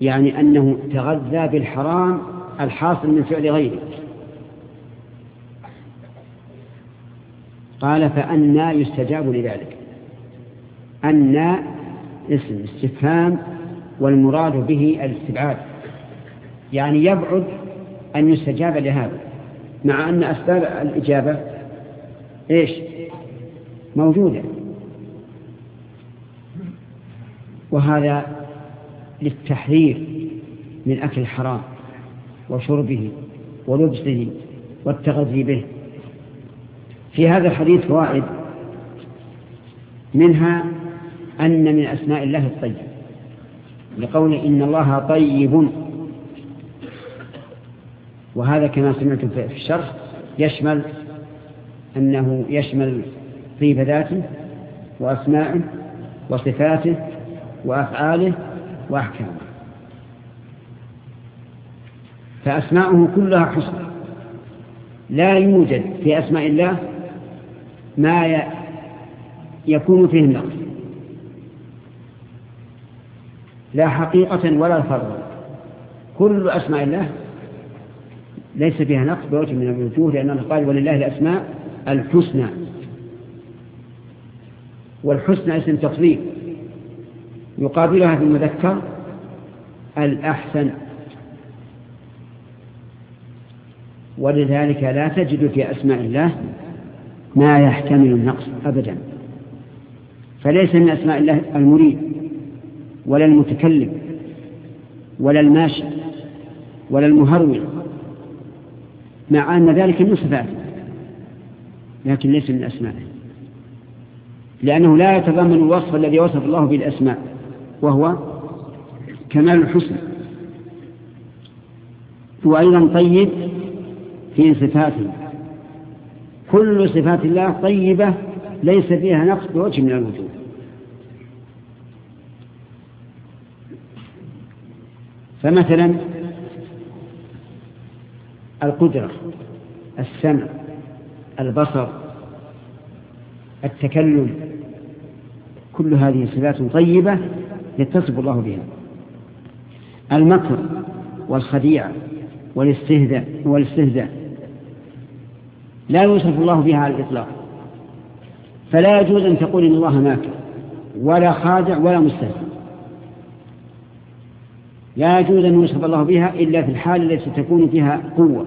S1: يعني أنه تغذى بالحرام الحاصل من فعل غيره. قال فأنا يستجاب لذلك. أن اسم استفهام والمراد به الاستبعاد. يعني يبعد أن يستجاب لهذا مع أن أسباب الإجابة إيش؟ موجودة. وهذا للتحذير من أكل الحرام وشربه ولبسه والتغذي به. في هذا الحديث فوائد منها أن من أسماء الله الطيب لقول إن الله طيب. وهذا كما سمعتم في الشرح يشمل أنه يشمل طيب ذاته وأسماءه وصفاته وأفعاله وأحكامه. فأسماؤه كلها حسنى لا يوجد في أسماء الله ما يكون فيه النقص. لا حقيقة ولا فرضا. كل أسماء الله ليس فيها نقص بوجه من الوجوه لأنه قال ولله الأسماء الحسنى. والحسنى اسم تفضيل. يقابلها في المذكر الأحسن. ولذلك لا تجد في أسماء الله ما يحتمل النقص أبدا. فليس من أسماء الله المريد ولا المتكلم ولا الماشي ولا المهرول مع أن ذلك من صفاته لكن ليس من أسمائه لأنه لا يتضمن الوصف الذي وصف الله به الأسماء وهو كمال الحسن. وأيضا طيب في صفاته. كل صفات الله طيبة ليس فيها نقص بوجه من الوجوه فمثلا القدرة السمع البصر التكلم كل هذه صفات طيبة يتصف الله بها. المكر والخديعة والاستهزاء والاستهزاء. لا يوصف الله بها على الإطلاق. فلا يجوز أن تقول إن الله ماكر ولا خادع ولا مستهزئ. لا يجوز أن يوصف الله بها إلا في الحال التي تكون فيها قوة.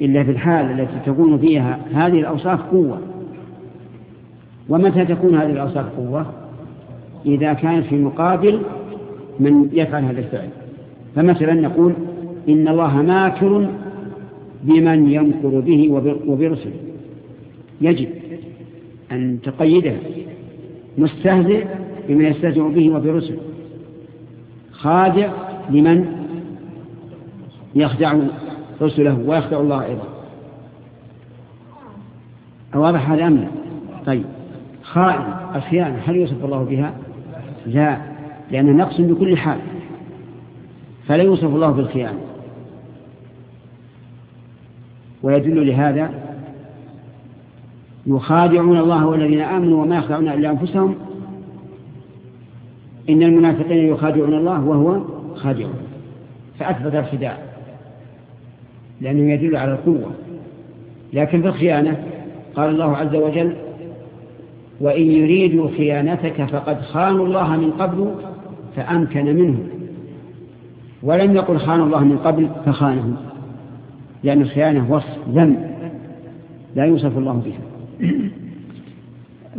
S1: إلا في الحال التي تكون فيها هذه الأوصاف قوة. ومتى تكون هذه الأوصاف قوة؟ إذا كانت في مقابل من يفعل هذا الفعل. فمثلا نقول إن الله ماكر بمن يمكر به وبرسله. يجب أن تقيده مستهزئ بمن يستهزئ به وبرسله. خادع لمن يخدع رسله ويخدع الله أيضا واضح هذا أم لا؟ طيب خائن الخيانة هل يوصف الله بها؟ لا لأنه نقص بكل حال فلا يوصف الله بالخيانة ويدل لهذا يخادعون الله والذين آمنوا وما يخدعون إلا أنفسهم إن المنافقين يخادعون الله وهو خادعون فأثبت الخداع لأنه يدل على القوة. لكن في الخيانة قال الله عز وجل وإن يريدوا خيانتك فقد خانوا الله من قبل فأمكن منه ولم يقل خانوا الله من قبل فخانهم لأن الخيانة وصف ذنب لا يوصف الله بها.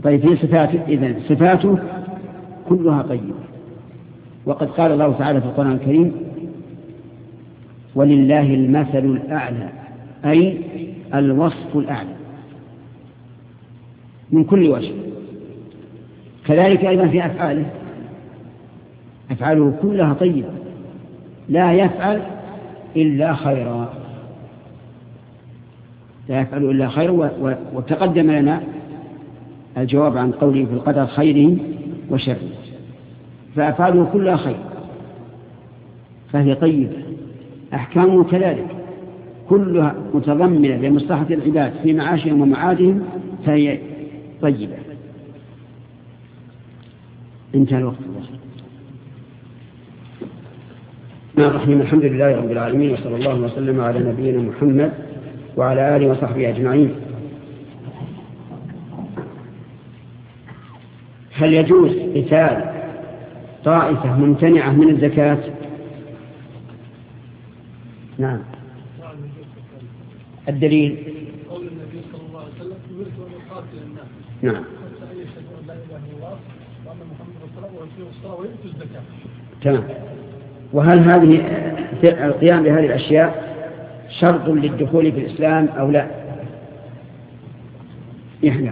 S1: طيب في صفاته إذن صفاته كلها طيبة. وقد قال الله تعالى في القرآن الكريم ولله المثل الأعلى أي الوصف الأعلى من كل وجه. كذلك أيضا في أفعاله أفعاله كلها طيبة لا يفعل إلا خيرا. لا يفعل إلا خيرا وتقدم لنا الجواب عن قوله في القدر خيره وشره فأفعاله كلها خير. فهي طيبة. أحكامه كذلك. كلها متضمنة لمصلحة العباد في معاشهم ومعادهم فهي طيبة. انتهى الوقت. الله الرحمن الحمد لله رب العالمين وصلى الله وسلم على نبينا محمد وعلى آله وصحبه أجمعين. هل يجوز قتال طائفة ممتنعة من الزكاة. نعم. الدليل.
S3: قول النبي صلى الله عليه وسلم الناس
S1: نعم. تمام. وهل هذه القيام بهذه الأشياء شرط للدخول في الإسلام أو لا؟ يعني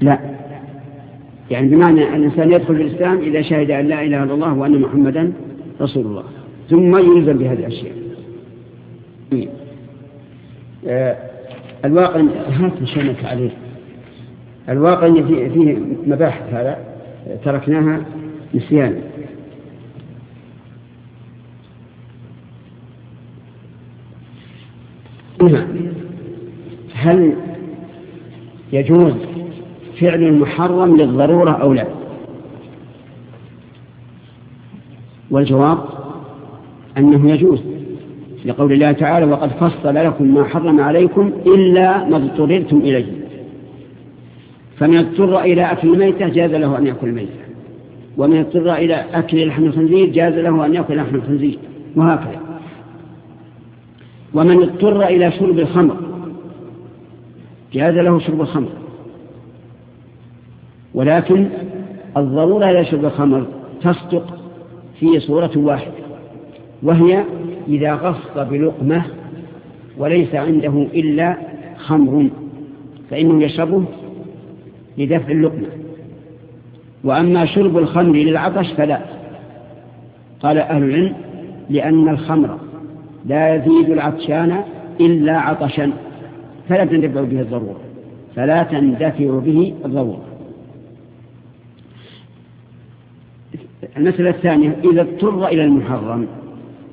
S1: لا. يعني بمعنى أن الإنسان يدخل في الإسلام إذا شهد أن لا إله إلا الله وأن محمدا رسول الله. ثم يلزم بهذه الأشياء. آه، الواقع هات مشانك عليه الواقع فيه مباحث هذا تركناها نسيانا هل يجوز فعل المحرم للضرورة أو لا. والجواب أنه يجوز لقول الله تعالى وقد فصل لكم ما حرم عليكم إلا ما اضطررتم إليه. فمن اضطر إلى أكل الميتة جاز له أن يأكل الميتة ومن اضطر إلى أكل لحم الخنزير جاز له أن يأكل لحم الخنزير وهكذا. ومن اضطر إلى شرب الخمر جاز له شرب الخمر. ولكن الضرورة إلى شرب الخمر تصدق في صورة واحدة وهي إذا غص بلقمة وليس عنده إلا خمر فإنه يشربه لدفع اللقمة. وأما شرب الخمر للعطش فلا. قال أهل العلم لأن الخمر لا يزيد العطشان إلا عطشا فلا تندفع به الضرورة فلا تندفع به الضرورة. المسألة الثانية إذا اضطر إلى المحرم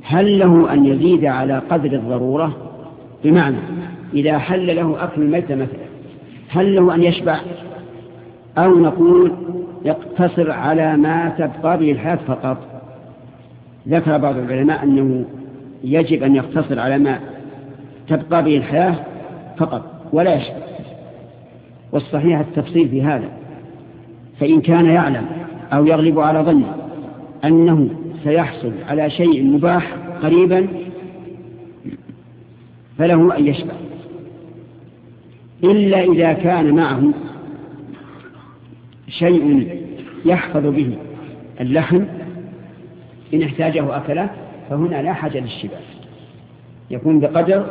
S1: هل له أن يزيد على قدر الضرورة؟ بمعنى إذا حل له أكل الميتة مثلا هل له أن يشبع؟ أو نقول يقتصر على ما تبقى به الحياة فقط. ذكر بعض العلماء أنه يجب أن يقتصر على ما تبقى به الحياة فقط ولا يشبع. والصحيح التفصيل في هذا فإن كان يعلم أو يغلب على ظنه. أنه سيحصل على شيء مباح قريبا فله أن يشبع. إلا إذا كان معه شيء يحفظ به اللحم إن احتاجه أكله فهنا لا حاجة للشبع. يكون بقدر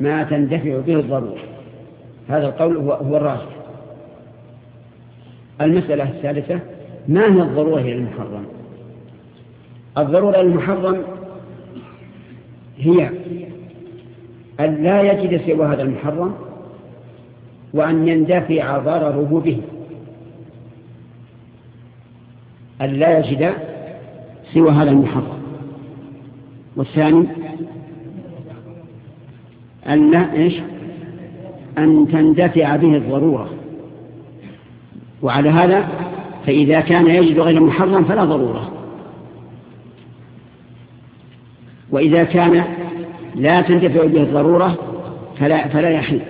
S1: ما تندفع به الضرورة. هذا القول هو, الراجح. المسألة الثالثة ما هي الضرورة إلى المحرم؟ الضرورة المحرم هي أن لا يجد سوى هذا المحرم وأن يندفع ضرره به. أن لا يجد سوى هذا المحرم. والثاني أن لا إيش؟ أن تندفع به الضرورة. وعلى هذا فإذا كان يجد غير محرم فلا ضرورة. وإذا كان لا تندفع به الضرورة فلا, فلا يحل.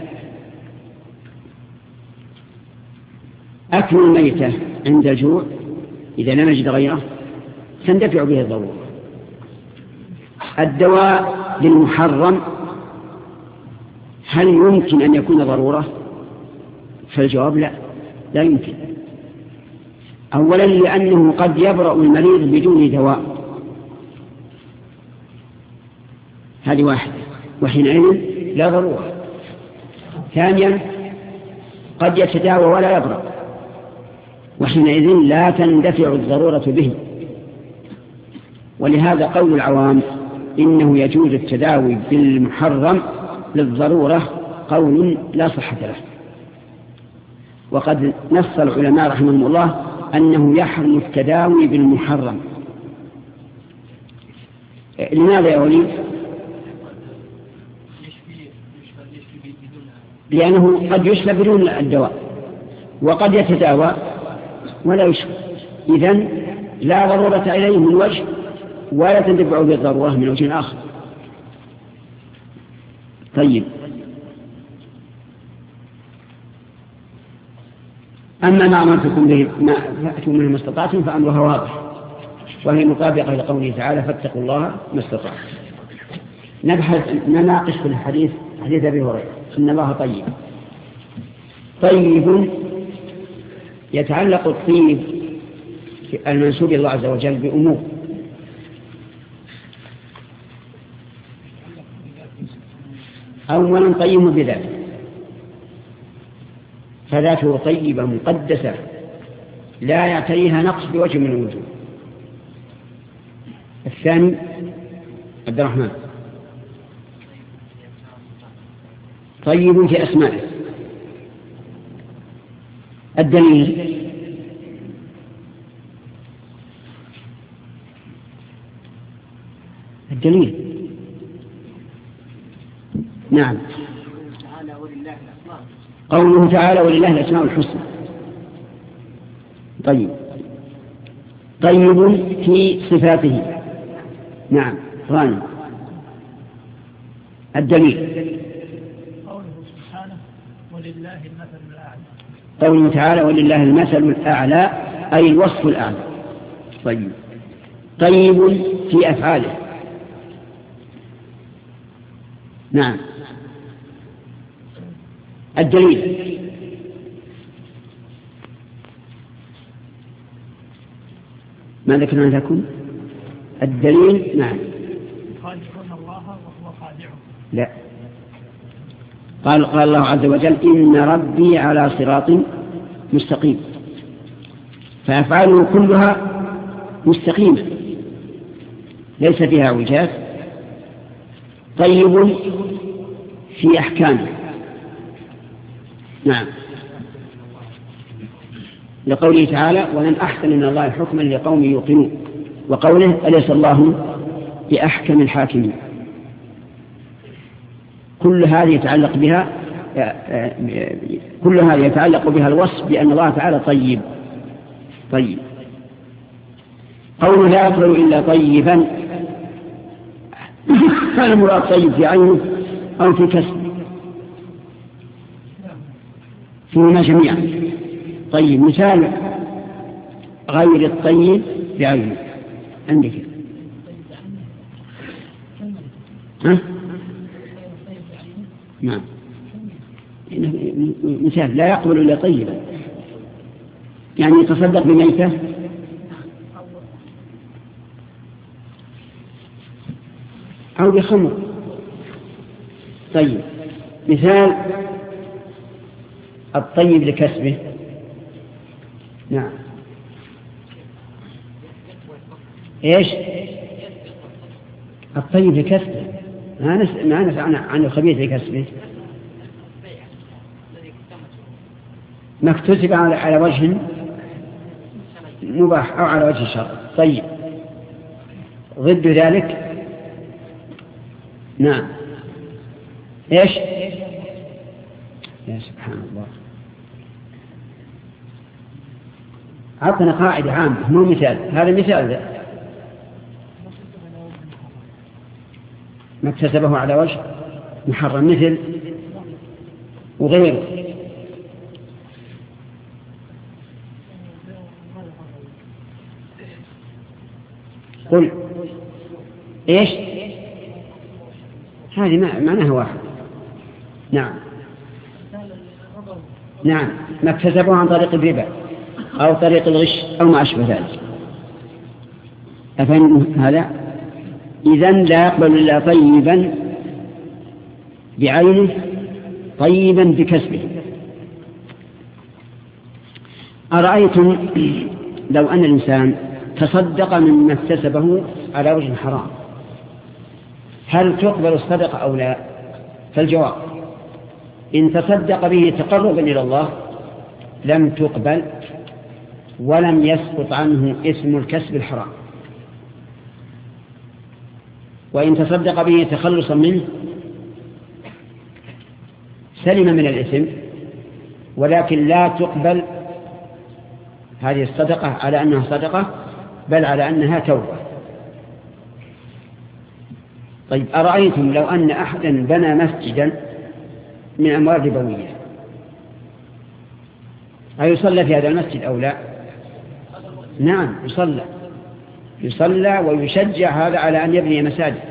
S1: أكل الميتة عند الجوع إذا لم يجد غيره تندفع به الضرورة. الدواء للمحرم هل يمكن أن يكون ضرورة؟ فالجواب لا. لا يمكن. أولا لأنه قد يبرأ المريض بدون دواء. هذه واحدة. وحينئذ لا ضرورة. ثانيا قد يتداوى ولا يبرأ. وحينئذ لا تندفع الضرورة به. ولهذا قول العوام إنه يجوز التداوي بالمحرم للضرورة قول لا صحة له. وقد نص العلماء رحمهم الله أنه يحرم التداوي بالمحرم. لماذا يا وليد؟ لأنه قد يشفى بدون الدواء وقد يتداوى ولا يشفى إذن لا ضرورة إليه من وجه ولا تندفع بالضرورة من وجه آخر. طيب. أما ما أمرتكم به ما فأتوا منه ما استطعتم فأمرها واضح. وهي مطابقة لقوله تعالى فاتقوا الله ما استطعتم. نبحث نناقش في الحديث حديث أبي هريرة. إن الله طيب. طيب يتعلق الطيب المنسوب الله عز وجل بأمور. أولا طيب بذاته فذاته طيبة مقدسة لا يعتريها نقص بوجه من الوجوه الثاني عبد الرحمن. طيب في أسمائه. الدليل. الدليل. نعم. قوله تعالى ولله الأسماء الحسنى. طيب. طيب في صفاته. نعم. غانم الدليل.
S3: قوله سبحانه ولله المثل الأعلى.
S1: قوله تعالى ولله المثل الأعلى أي الوصف الأعلى. طيب. طيب في أفعاله. نعم. الدليل ما ذكرنا لكم الدليل نعم.
S3: الله وهو خادعهم
S1: لا. قال قال الله عز وجل إن ربي على صراط مستقيم. فأفعاله كلها مستقيمة. ليس فيها وجاز طيب في أحكامه. نعم. لقوله تعالى ومن أحسن من الله حكما لقوم يوقنون. وقوله أليس الله بأحكم الحاكمين. كل هذه يتعلق بها كل هذه يتعلق بها الوصف بأن الله تعالى طيب. طيب. قوله لا يقبل إلا طيبا. كان المراد طيب في عينه أو في كسبه. فيهما جميعا. طيب مثال غير الطيب بعينه. عندك؟ نعم. مثال لا يقبل إلا طيبا. يعني يتصدق بميتة؟ أو بخمر. طيب مثال الطيب لكسبه. نعم. إيش؟ الطيب لكسبه. ما نس ما نسأل عن, عن الخبيث لكسبه. ما اكتسب على, على وجه مباح أو على وجه شر. طيب. ضد ذلك؟ نعم. إيش؟ يا سبحان الله. عطنا قاعدة عامة مو مثال. هذا مثال ذا. ما اكتسبه على وجه محرم مثل وغيره. قل إيش؟ هذه معناها واحد. نعم. نعم. ما اكتسبه عن طريق الربا. أو طريق الغش أو ما أشبه ذلك. أفهم هذا؟ إذا لا يقبل إلا طيبا بعينه طيبا بكسبه. أرأيتم لو أن الإنسان تصدق مما اكتسبه على وجه حرام؟ هل تقبل الصدقة أو لا؟ فالجواب إن تصدق به تقربا إلى الله لم تقبل ولم يسقط عنه اسم الكسب الحرام. وإن تصدق به تخلصا منه سلم من الإثم ولكن لا تقبل هذه الصدقة على أنها صدقة بل على أنها توبة. طيب أرأيتم لو أن أحدا بنى مسجدا من أموال ربوية؟ أيصلى في هذا المسجد أو لا؟ نعم يصلى. يصلى ويشجع هذا على أن يبني مساجد.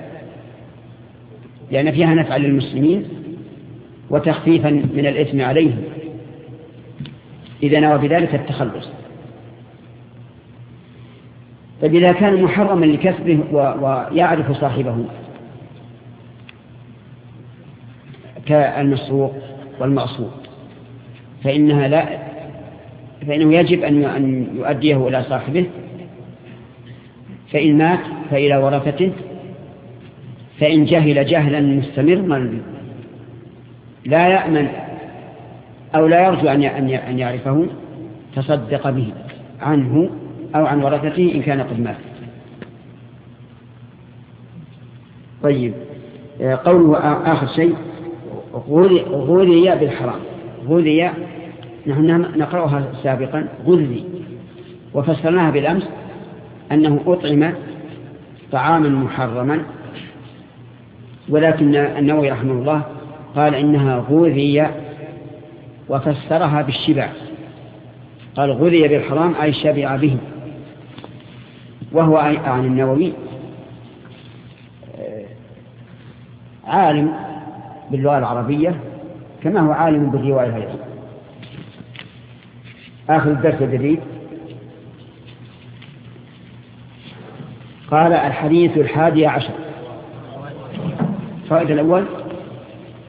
S1: لأن فيها نفع للمسلمين وتخفيفا من الإثم عليهم. إذا نوى بذلك التخلص. طيب إذا كان محرما لكسبه ويعرف صاحبه كالمسروق والمقصود فإنها لا فإنه يجب أن يؤديه إلى صاحبه فإن مات فإلى ورثته فإن جهل جهلا مستمرا لا يأمن أو لا يرجو أن يعرفه تصدق به عنه أو عن ورثته إن كان قد مات. طيب قوله آخر شيء غذي بالحرام غذي نحن نقرأها سابقا غذي. وفسرناها بالأمس أنه أطعم طعاما محرما. ولكن النووي رحمه الله قال إنها غذي وفسرها بالشبع. قال غذي بالحرام أي شبع به. وهو عن النووي عالم باللغة العربية كما هو عالم بالرواية أيضا. آخر الدرس الجديد قال الحديث الحادي عشر. الفائدة الأول.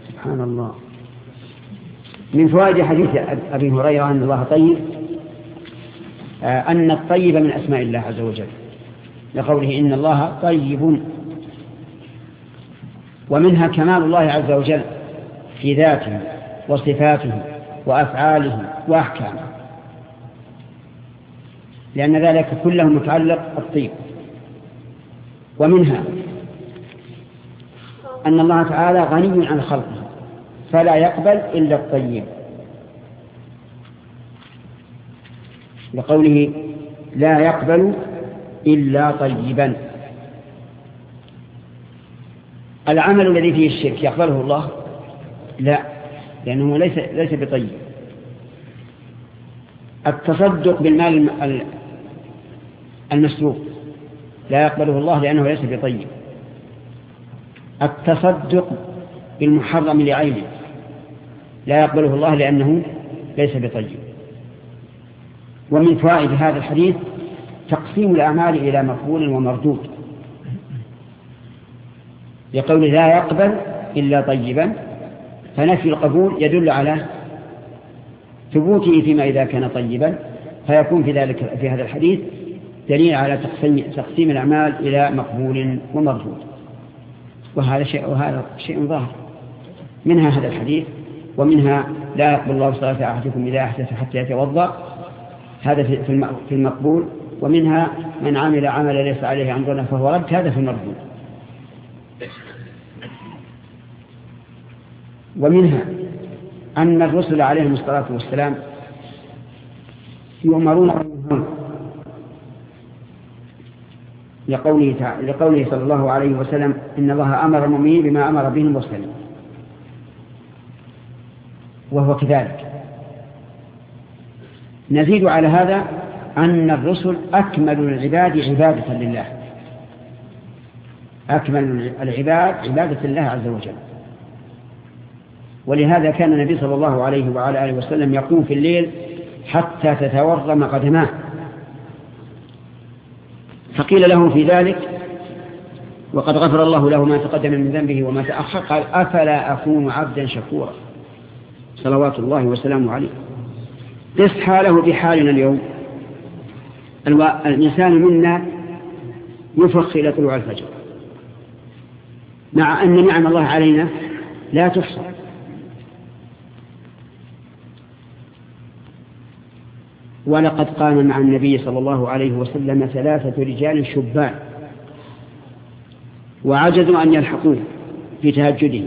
S1: سبحان الله. من فوائد حديث أبي هريرة أن الله طيب آه، أن الطيب من أسماء الله عز وجل. لقوله إن الله طيب. ومنها كمال الله عز وجل في ذاته وصفاته وأفعاله وأحكامه. لأن ذلك كله متعلق الطيب ومنها أن الله تعالى غني عن خلقه فلا يقبل إلا الطيب. لقوله لا يقبل إلا طيبا. العمل الذي فيه الشرك يقبله الله؟ لا لأنه ليس ليس بطيب. التصدق بالمال المسروق. لا يقبله الله لأنه ليس بطيب. التصدق بالمحرم لعينه. لا يقبله الله لأنه ليس بطيب. ومن فوائد هذا الحديث تقسيم الأعمال إلى مقبول ومردود. لقول لا يقبل إلا طيبا فنفي القبول يدل على ثبوته فيما إذا كان طيبا فيكون في ذلك في هذا الحديث دليل على تقسيم, تقسيم الأعمال إلى مقبول ومردود وهذا شيء وهذا شيء ظاهر. منها هذا الحديث ومنها لا يقبل الله صلاة أحدكم إذا أحدث حتى يتوضأ. هذا في المقبول. ومنها من عمل عملا ليس عليه أمرنا فهو رد هذا في المردود ومنها أن الرسل عليهم الصلاة والسلام يؤمرون لقوله, لقوله صلى الله عليه وسلم إن الله أمر المؤمنين بما أمر به المرسلين. وهو كذلك. نزيد على هذا أن الرسل أكمل العباد عبادة لله. أكمل العباد عبادة الله عز وجل. ولهذا كان النبي صلى الله عليه وعلى آله وسلم يقوم في الليل حتى تتورم قدماه. فقيل له في ذلك؟ وقد غفر الله له ما تقدم من ذنبه وما تأخر. قال أفلا أكون عبدا شكورا؟ صلوات الله وسلامه عليه. قس حاله بحالنا اليوم. الإنسان منا يفخ إلى طلوع الفجر. مع أن نعم الله علينا لا تحصى. ولقد قام مع النبي صلى الله عليه وسلم ثلاثة رجال شبان وعجزوا أن يلحقوه في تهجده.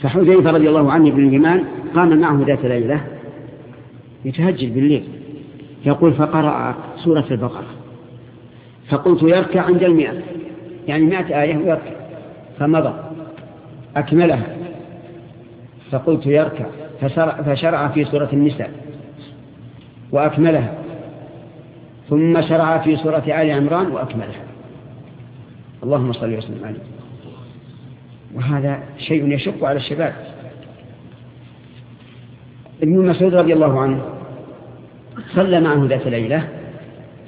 S1: فحذيفة رضي الله عنه بن اليمان قام معه ذات ليلة يتهجد بالليل. يقول فقرأ سورة البقرة. فقلت يركع عند المئة. يعني مئة آية ويركع. فمضى. أكملها. فقلت يركع. فشرع في سورة النساء وأكملها. ثم شرع في سورة آل عمران وأكملها. اللهم صل وسلم عليه. وهذا شيء يشق على الشباب. ابن مسعود رضي الله عنه صلى معه ذات ليلة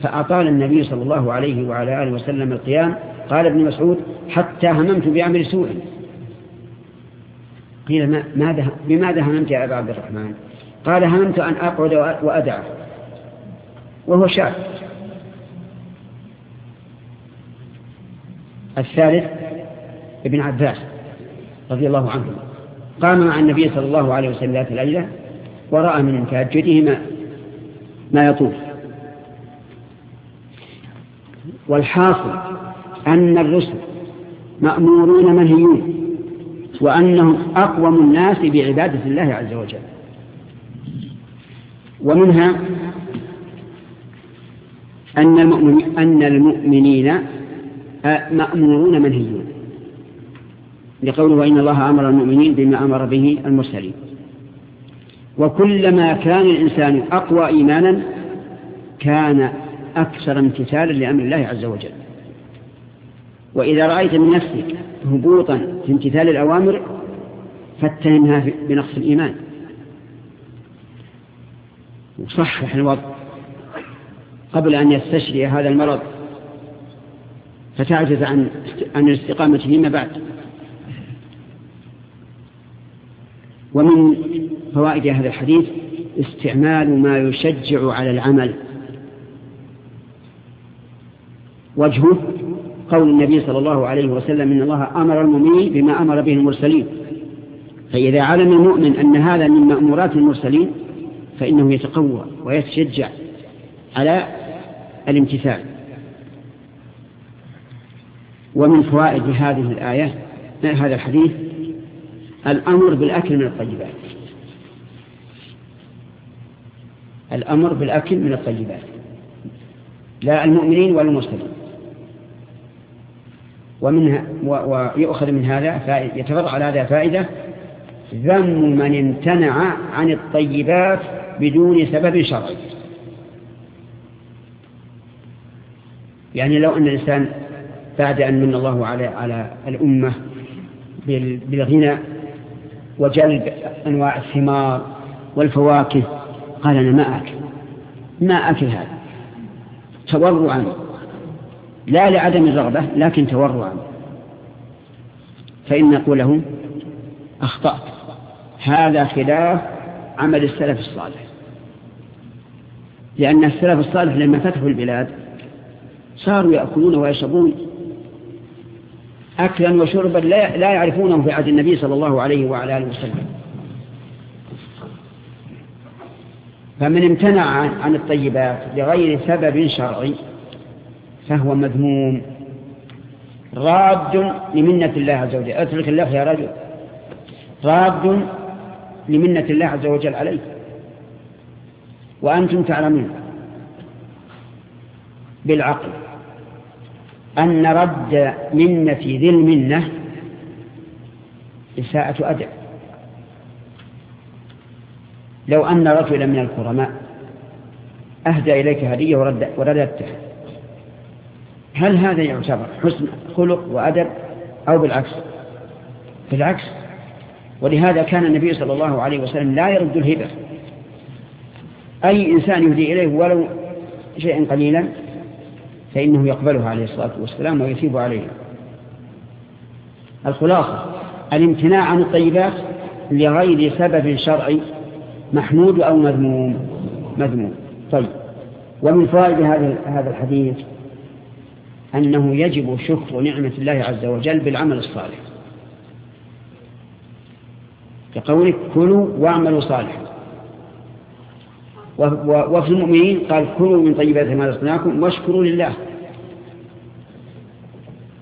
S1: فأطال النبي صلى الله عليه وعلى آله وسلم القيام. قال ابن مسعود حتى هممت بأمر سوء. قيل ما ماذا بماذا هممت يا أبا عبد الرحمن؟ قال هممت أن أقعد وأدع وهو شاب. الثالث ابن عباس رضي الله عنه. قام مع النبي صلى الله عليه وسلم ذات الليلة ورأى من تهجده ما, ما يطوف. والحاصل أن الرسل مأمورون منهيون. وأنهم أقوم الناس بعبادة الله عز وجل. ومنها أن المؤمنين, أن المؤمنين مأمورون منهيون. لقوله وإن الله أمر المؤمنين بما أمر به المرسلين. وكلما كان الإنسان أقوى إيمانا كان أكثر امتثالا لأمر الله عز وجل. وإذا رأيت من نفسك هبوطا في امتثال الأوامر فاتهمها بنقص الإيمان. وصحح الوضع. قبل أن يستشري هذا المرض فتعجز عن عن الاستقامة فيما بعد. ومن فوائد هذا الحديث استعمال ما يشجع على العمل. وجهه قول النبي صلى الله عليه وسلم إن الله أمر المؤمنين بما أمر به المرسلين. فإذا علم المؤمن أن هذا من مأمورات المرسلين فإنه يتقوى ويتشجع على الامتثال. ومن فوائد هذه الآية هذا الحديث الأمر بالأكل من الطيبات. الأمر بالأكل من الطيبات. لا المؤمنين ولا المسلمين ومنها ويؤخذ من هذا يتفرع على هذا فائدة ذم من امتنع عن الطيبات بدون سبب شرعي. يعني لو أن الإنسان بعد أن من الله على على الأمة بالغنى وجلب أنواع الثمار والفواكه قال أنا ما أكل ما أكل هذا. تورعا. لا لعدم الرغبة لكن تورعا فإن نقول له أخطأت. هذا خلاف عمل السلف الصالح. لأن السلف الصالح لما فتحوا البلاد صاروا يأكلون ويشربون أكلا وشربا لا يعرفونه في عهد النبي صلى الله عليه وعلى آله وسلم. فمن امتنع عن الطيبات لغير سبب شرعي فهو مذموم. راد لمنة الله عز وجل. اترك الله يا رجل. راد لمنة الله عز وجل عليك. وأنتم تعلمون بالعقل أن رد منة ذي المنة إساءة أدب. لو أن رجلا من الكرماء أهدى إليك هدية ورد ورددتها هل هذا يعتبر حسن خلق وأدب أو بالعكس؟ بالعكس. ولهذا كان النبي صلى الله عليه وسلم لا يرد الهبة. أي إنسان يهدي إليه ولو شيئا قليلا فإنه يقبلها عليه الصلاة والسلام ويثيب عليه. الخلاصة الامتناع عن الطيبات لغير سبب شرعي محمود أو مذموم؟ مذموم. طيب. ومن فوائد هذا هذا الحديث؟ أنه يجب شكر نعمة الله عز وجل بالعمل الصالح. كقولك كلوا واعملوا صالحا. وفي المؤمنين قال كلوا من طيبات ما رزقناكم واشكروا لله.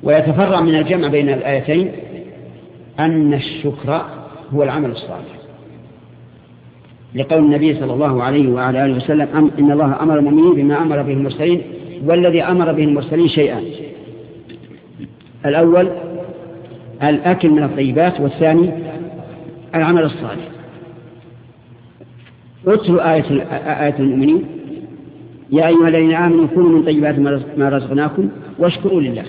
S1: ويتفرع من الجمع بين الآيتين أن الشكر هو العمل الصالح. لقول النبي صلى الله عليه وعلى آله وسلم إن الله أمر المؤمنين بما أمر به المرسلين والذي أمر به المرسلين شيئان الأول الأكل من الطيبات والثاني العمل الصالح. اتلوا آية, آية المؤمنين. يا أيها الذين آمنوا كونوا من طيبات ما رزقناكم واشكروا لله.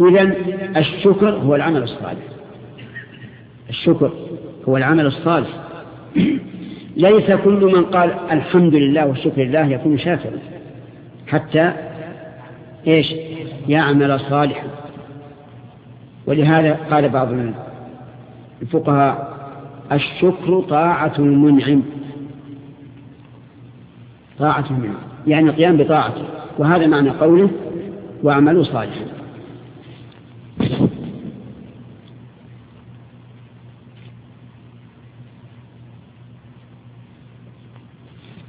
S1: إذا الشكر هو العمل الصالح. الشكر هو العمل الصالح. ليس كل من قال الحمد لله والشكر لله يكون شاكرا. حتى إيش؟ يعمل صالحا. ولهذا قال بعض الفقهاء الشكر طاعة المنعم. طاعة المنعم. يعني القيام بطاعته. وهذا معنى قوله واعملوا صالحا.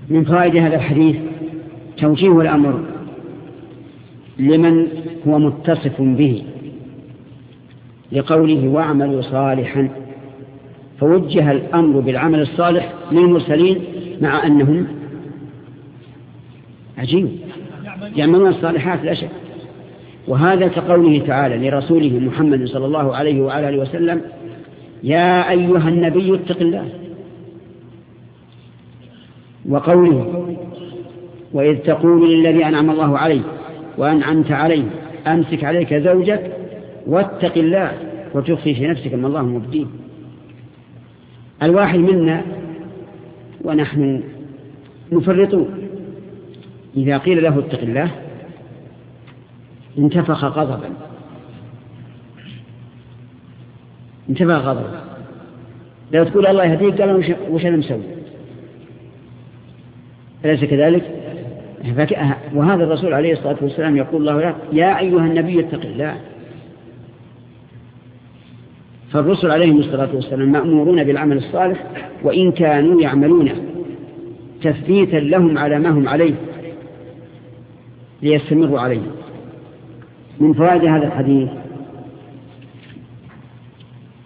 S1: من فوائد هذا الحديث توجيه الأمر لمن هو متصف به لقوله واعملوا صالحا فوجه الأمر بالعمل الصالح للمرسلين مع أنهم عجيب. يعملون الصالحات لا شك. وهذا كقوله تعالى لرسوله محمد صلى الله عليه وعلى آله وسلم يا أيها النبي اتق الله. وقوله وإذ تقول للذي أنعم الله عليه وأنعمت عليه أمسك عليك زوجك واتق الله وتخفي في نفسك ما الله مبديه الواحد منا ونحن مفرطون. إذا قيل له اتق الله انتفخ غضبا. انتفخ غضبا. لو تقول الله يهديك قال وش أنا مسوي؟ أليس كذلك؟ وهذا الرسول عليه الصلاة والسلام يقول الله يا أيها النبي اتق الله. فالرسل عليهم الصلاة والسلام مأمورون بالعمل الصالح وإن كانوا يعملون تثبيتا لهم على ما هم عليه ليستمروا عليه. من فوائد هذا الحديث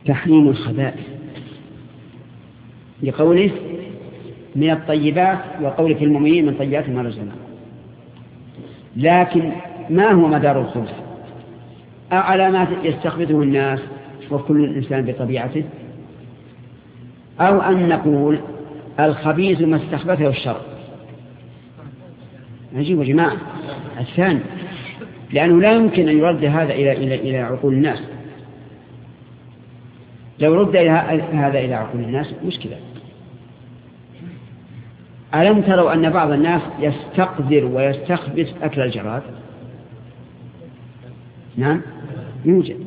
S1: تحريم الخبائث لقوله من الطيبات وقول في المؤمنين من طيبات ما رزقنا لكن ما هو مدار الخبث أعلى ما يستخبثه الناس وكل إنسان بطبيعته؟ أو أن نقول الخبيث ما استخبثه الشر؟ عجيب يا جماعة. الثاني لأنه لا يمكن أن يرد هذا إلى إلى إلى عقول الناس. لو رد إلى هذا إلى عقول الناس مشكلة. ألم تروا أن بعض الناس يستقذر ويستخبث أكل الجراد؟ نعم. يوجد.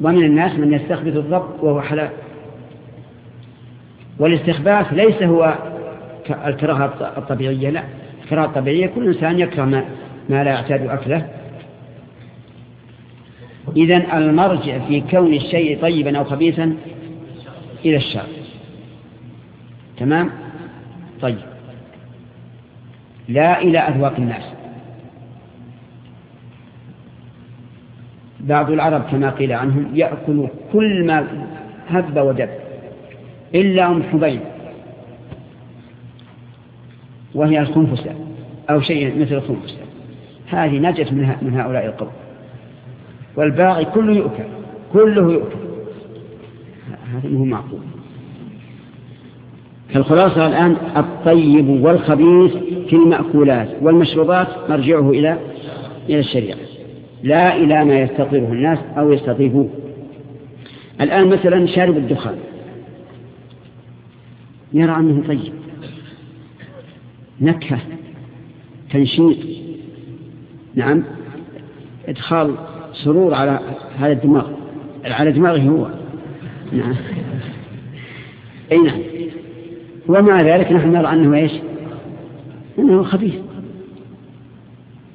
S1: ومن الناس من يستخبث الضب وهو حلال. والاستخباث ليس هو الكراهة الطبيعية لا. الكراهة الطبيعية كل إنسان يكره ما, ما لا يعتاد أكله. إذا المرجع في كون الشيء طيبا أو خبيثا إلى الشر. تمام؟ طيب. لا إلى أذواق الناس. بعض العرب كما قيل عنهم يأكل كل ما هب ودب إلا أم حبين وهي الخنفسة أو شيء مثل الخنفسة. هذه نجت من هؤلاء القوم. والباقي كله يؤكل كله يؤكل. هذا مو معقول فالخلاصة الآن الطيب والخبيث في المأكولات والمشروبات مرجعه إلى إلى الشريعة. لا إلى ما يستطيره الناس أو يستطيفوه الآن مثلا شارب الدخان. يرى أنه طيب. نكهة. تنشيط. نعم. إدخال سرور على هذا الدماغ. على دماغه هو. نعم. أي نعم. ومع ذلك نحن نرى أنه إيش؟ أنه خبيث.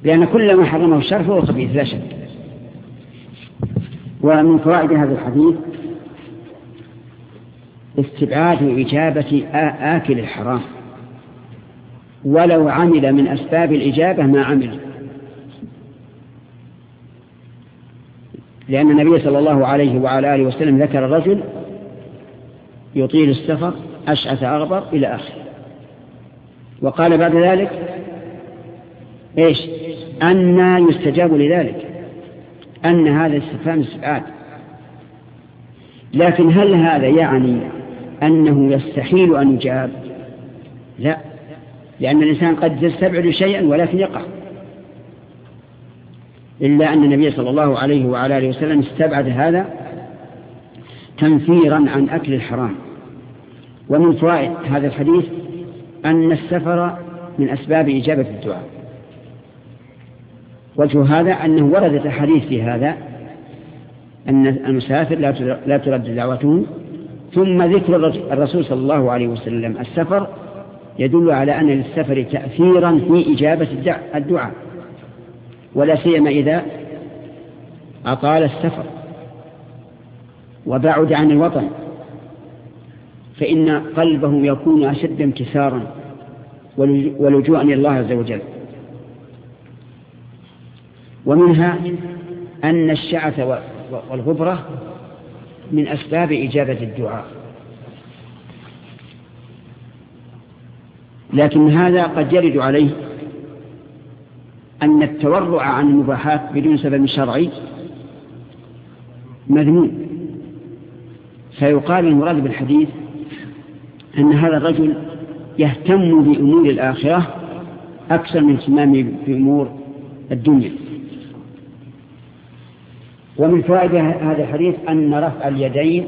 S1: لأن كل ما حرمه الشرع فهو خبيث لا شك. ومن فوائد هذا الحديث استبعاد إجابة آكل الحرام. ولو عمل من أسباب الإجابة ما عمل. لأن النبي صلى الله عليه وعلى آله وسلم ذكر الرجل يطيل السفر أشعث أغبر إلى آخره. وقال بعد ذلك إيش؟ أن يستجاب لذلك. أن هذا استفهام استبعاد لكن هل هذا يعني أنه يستحيل أن يجاب؟ لا. لأن الإنسان قد يستبعد شيئا ولكن يقع. إلا أن النبي صلى الله عليه وعلى آله وسلم استبعد هذا تنفيرا عن أكل الحرام. ومن فوائد هذا الحديث أن السفر من أسباب إجابة الدعاء. وجه هذا أنه وردت أحاديث في هذا أن المسافر لا ترد دعوته ثم ذكر الرسول صلى الله عليه وسلم. السفر يدل على أن للسفر تأثيرا في إجابة الدعاء ولا سيما إذا أطال السفر وبعد عن الوطن. فإن قلبه يكون أشد انكسارا ولجوءا إلى الله عز وجل. ومنها أن الشعث والغبرة من أسباب إجابة الدعاء. لكن هذا قد يرد عليه أن التورع عن المباحات بدون سبب شرعي مذموم. فيقال المراد بالحديث أن هذا الرجل يهتم بأمور الآخرة أكثر من اهتمامه بأمور الدنيا. ومن فوائد هذا الحديث أن رفع اليدين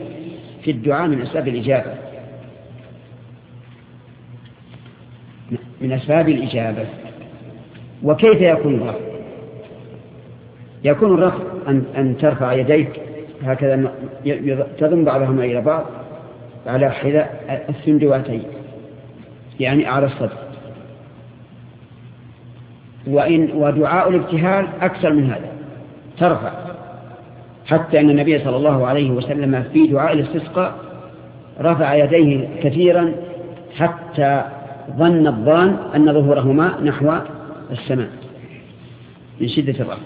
S1: في الدعاء من أسباب الإجابة. من أسباب الإجابة. وكيف يكون الرفع؟ يكون الرفع أن, أن ترفع يديك هكذا تضم بعضهما إلى بعض. على حذاء السندواتين يعني أعلى الصدر. وإن ودعاء الابتهال أكثر من هذا. ترفع. حتى أن النبي صلى الله عليه وسلم في دعاء الاستسقاء رفع يديه كثيرا حتى ظن الظان أن ظهورهما نحو السماء. من شدة الرفع.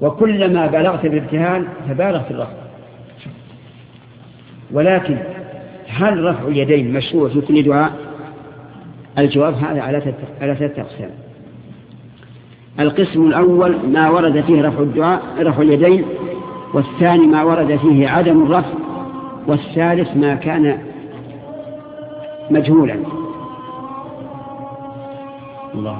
S1: وكلما بلغت بالابتهال فبالغ في الرفع. ولكن هل رفع اليدين مشروع في كل دعاء؟ الجواب هذا على ثلاثة أقسام. القسم الأول ما ورد فيه رفع الدعاء رفع اليدين والثاني ما ورد فيه عدم الرفع والثالث ما كان مجهولا. الله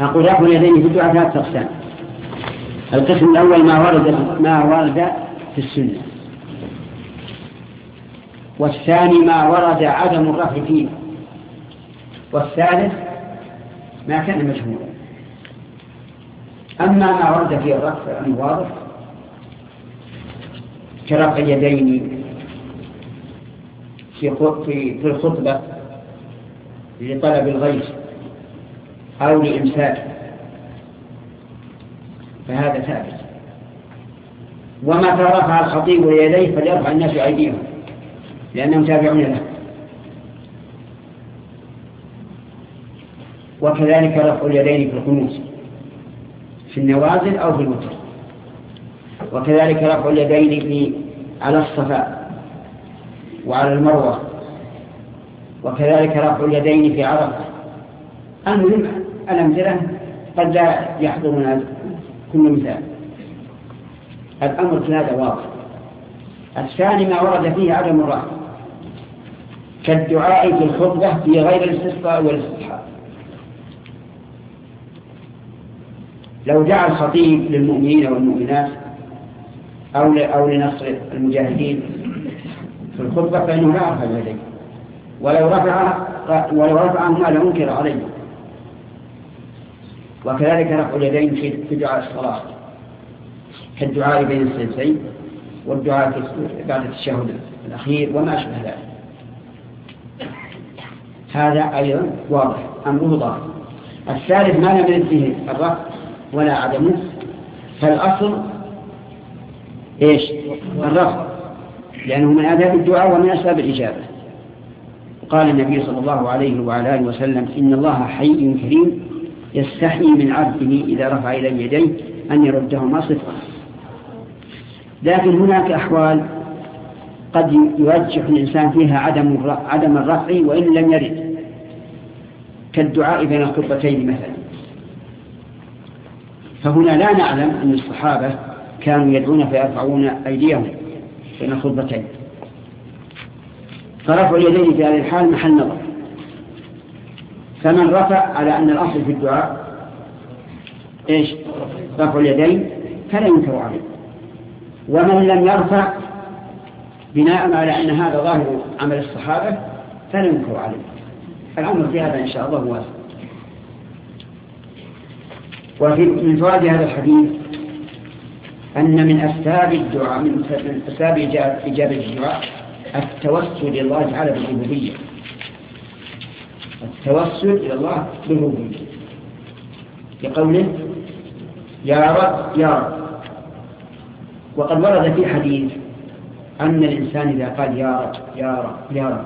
S1: أقول رفع اليدين في الدعاء ثلاثة أقسام. القسم الأول ما ورد ما ورد في السنة. والثاني ما ورد عدم الرفع فيه. والثالث ما كان مجهولا. أما ما ورد فيه الرفع فأنه واضح كرفع اليدين في في الخطبة لطلب الغيث أو لإمساك فهذا ثابت. وما رفع الخطيب يديه فليرفع الناس أيديهم لأنهم تابعون له. وكذلك رفع اليدين في القنوت في النوازل أو في الوتر. وكذلك رفع اليدين في على الصفاء وعلى المروة. وكذلك رفع اليدين في عرفة. المهم الأمثلة قد لا يحضرنا كل مثال الأمر في هذا واضح. الثاني ما ورد فيه عدم الرحمة كالدعاء في الخطبة في غير الاستسقاء والاستسحاب لو دعا الخطيب للمؤمنين والمؤمنات أو أو لنصر المجاهدين في الخطبة فإنه لا يرفع يديه. ولو رفع ولو رفعهما لمنكر عليه. وكذلك رفع اليدين في دعاء الصلاة كالدعاء بين السجدتين والدعاء بعد التشهد الأخير وما أشبه ذلك. هذا أيضا واضح أمره ظاهر الثالث ما لم يرد فيه الرفع ولا عدمه فالأصل إيش؟ الرفع لأنه من آداب الدعاء ومن أسباب الإجابة. قال النبي صلى الله عليه وعلى آله وسلم إن الله حي كريم يستحي من عبده إذا رفع إلى يديه أن يردهما صفرا لكن هناك أحوال قد يرجح الإنسان فيها عدم عدم الرفع وإن لم يرد. كالدعاء بين الخطبتين مثلا. فهنا لا نعلم أن الصحابة كانوا يدعون فيرفعون أيديهم بين الخطبتين. فرفع اليدين في هذه الحال محل نظر. فمن رفع على أن الأصل في الدعاء إيش؟ رفع اليدين فلا ينكر عليه. ومن لم يرفع بناء على أن هذا ظاهر عمل الصحابة فلا ينكر عليه. الأمر في هذا إن شاء الله واسع وفي من فوائد هذا الحديث أن من أسباب الدعاء من أسباب إجابة الدعاء التوسل الله تعالى بالربوبية التوسل إلى الله بالربوبية بقوله يا رب يا رب. وقد ورد في حديث أن الإنسان إذا قال يا رب يا رب يا رب.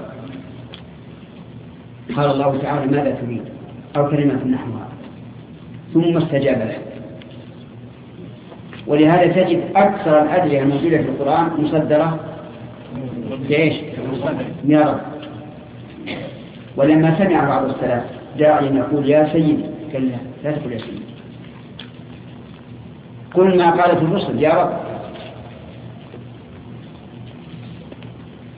S1: قال الله تعالى ماذا تريد؟ أو كلمة نحوها. ثم استجاب له. ولهذا تجد أكثر الأدعية الموجودة في القرآن مصدرة بإيش؟ يا رب. ولما سمع بعض السلف داعيا يقول يا سيدي كلا لا تقول يا سيدي. قل ما قالت الرسل يا رب.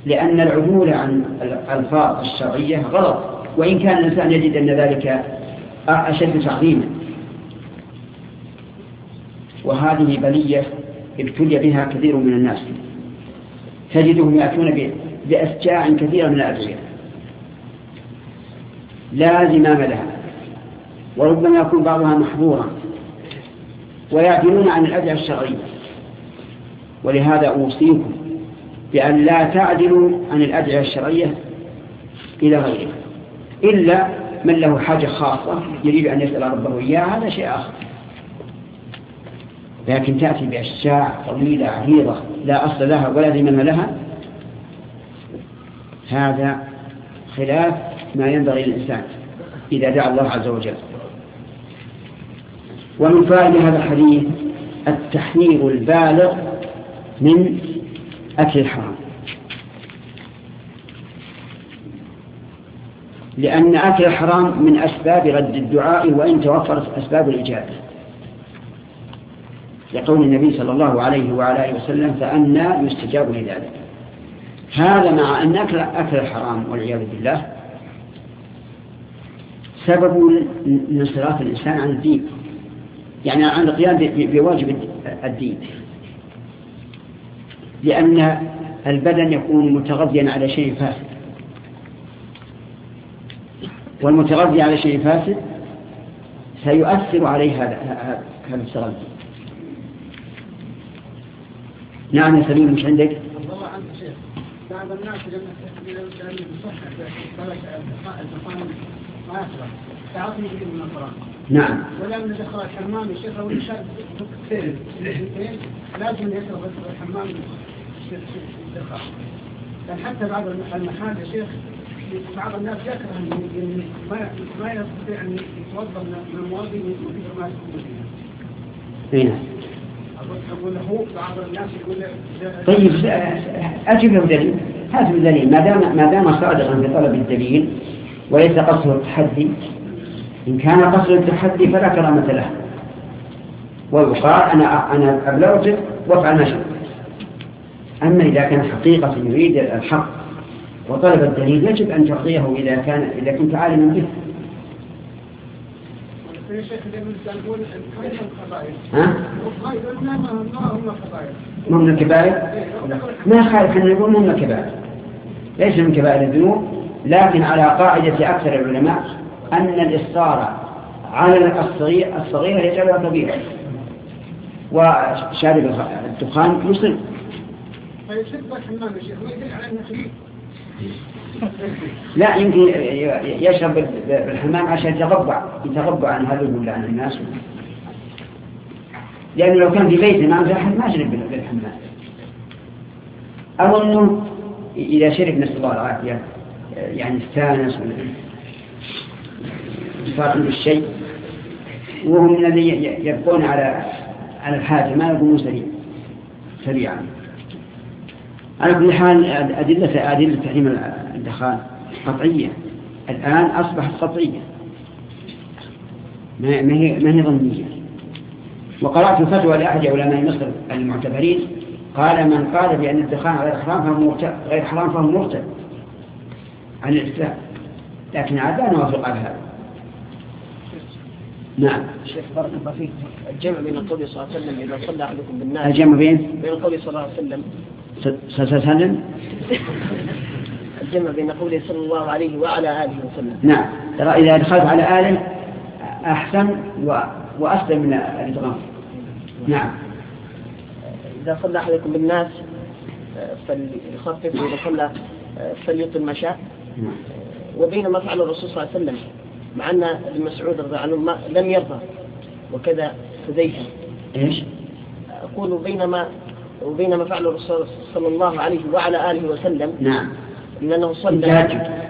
S1: لأن العدول عن الألفاظ الشرعية غلط وإن كان الإنسان يجد أن ذلك أشد تعظيما. وهذه بلية ابتلي بها كثير من الناس. تجدهم يأتون بأسجاع كثيرة من الأدوية. لا زمام لها. وربما يكون بعضها محظورا ويعدلون عن الأدعية الشرعية. ولهذا أوصيكم بأن لا تعدلوا عن الأدعية الشرعية إلى غيرها. إلا من له حاجة خاصة يريد أن يسأل ربه إياها هذا شيء آخر. لكن تأتي بأشجاع طويلة عريضة لا أصل لها ولا ذمم لها هذا خلاف ما ينبغي للإنسان إذا دعا الله عز وجل. ومن فائدة هذا الحديث التحذير البالغ من أكل الحرام. لأن أكل الحرام من أسباب رد الدعاء وإن توفرت أسباب الإجابة. لقول النبي صلى الله عليه وعلى آله وسلم فأنا يستجاب لذلك. هذا مع أن أكل, أكل الحرام والعياذ بالله سبب انصراف الإنسان عن الدين. يعني عن القيام بواجب الدين. لأن البدن يكون متغذيا على شيء فاسد. والمتغذي على شيء فاسد سيؤثر عليه هذا هذا التغذي نعم يا سليم مش عندك؟
S3: عنك شيخ. بعض الناس لما ما يصلح تعطني من القرآن
S1: نعم.
S3: ولما دخل الحمام الشيخ لو شرب كثير لازم يشرب الحمام. الدخان لأن حتى بعض المحال يا شيخ بعض الناس يكره أن ما ما يستطيع أن يتوضأ من المواضيع من كثر ما يكون
S1: فيها.
S3: نعم. أقول له بعض الناس يقول
S1: طيب أجب له دليل هات الدليل ما دام ما دام صادقا في طلب الدليل وليس قصده التحدي. إن كان قصده التحدي فلا كرامة له. ويقال أنا أنا ابلغتك وأفعل ما شئت أما إذا كان حقيقة يريد الحق وطلب الدليل يجب أن تعطيه إذا كان إذا كنت عالما به. ها؟ ما من الكبائر؟ ما خالف أن نقول من الكبائر. ليس من كبائر الذنوب لكن على قاعدة أكثر العلماء أن الإصرار على الصغير الصغير يجعلها كبيرة وشارب الدخان مسلم. لا يمكن يشرب بالحمام عشان يتغبع يتغبع عن هذا ولا عن الناس. لأنه لو كان في بيته ما أحد ما شرب بالحمام. أنه إذا شرب نسأل الله العافية. يعني استانس صار عنده الشيء وهم من الذي يبقون على على الحاجة ما يقومون سريع سريعا. على كل حال أدلة أدلة تحريم الدخان قطعية. الآن أصبحت قطعية. ما هي ما هي ظنية. وقرأت فتوى لأحد علماء مصر المعتبرين قال من قال بأن الدخان غير حرام فهو مرتد غير حرام فهو مرتد. عن الإسلام. لكن عاد نوافق على هذا. نعم.
S2: شيخ بارك الله فيك. الجمع بين القول صلى الله عليه وسلم إذا صلى أحدكم بالناس.
S1: الجمع بين؟
S2: بين القول صلى الله عليه وسلم.
S1: ستسلم
S2: الجمع بين قوله صلى الله عليه وعلى آله وسلم.
S1: نعم. ترى إذا دخلت على آله أحسن و... وأسلم من الإدغام نعم.
S2: إذا صلى أحدكم بالناس فليخفف وإذا صلى فليطل ما شاء. وبينما فعل الرسول صلى الله عليه وسلم مع أن ابن مسعود رضي عنه لم يرضى وكذا حذيفة
S1: إيش؟
S2: أقول بينما وبينما فعل الرسول صلى الله عليه وعلى آله وسلم
S1: نعم.
S2: لأنه صلى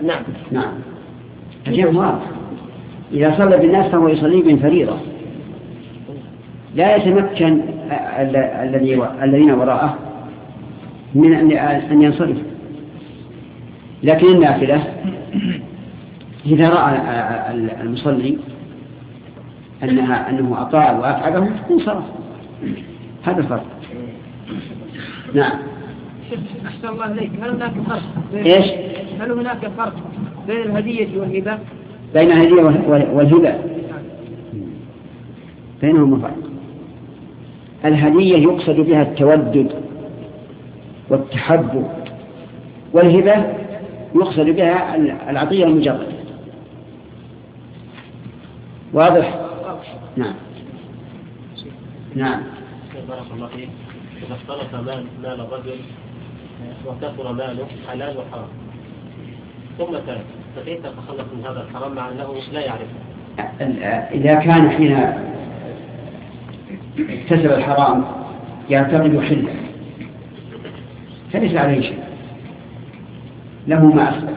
S2: نعم.
S1: نعم. الجمع واضح إذا صلى بالناس فهو يصلي بهم فريضة. لا يتمكن الذي الذين وراءه من أن ينصرف. لكن النافلة إذا رأى المصلي أنها أنه أطاع وأفعله انصرف هذا الفرق نعم.
S2: أحسن الله إليك. هل هناك فرق
S1: إيش؟
S2: هل هناك فرق بين الهدية والهبة؟
S1: بين الهدية والهبة. بينهما فرق. الهدية يقصد بها التودد والتحبب والهبة يقصد بها العطية المجردة. واضح؟ نعم. نعم.
S4: بارك الله فيك. إذا اختلط مال مال الرجل وكثر ماله حلال وحرام. ثم تاب فكيف تتخلص من هذا الحرام مع أنه لا يعرفه
S1: إذا كان حين اكتسب الحرام يعتقد حلة. فليس عليه شيء. له ما أسبق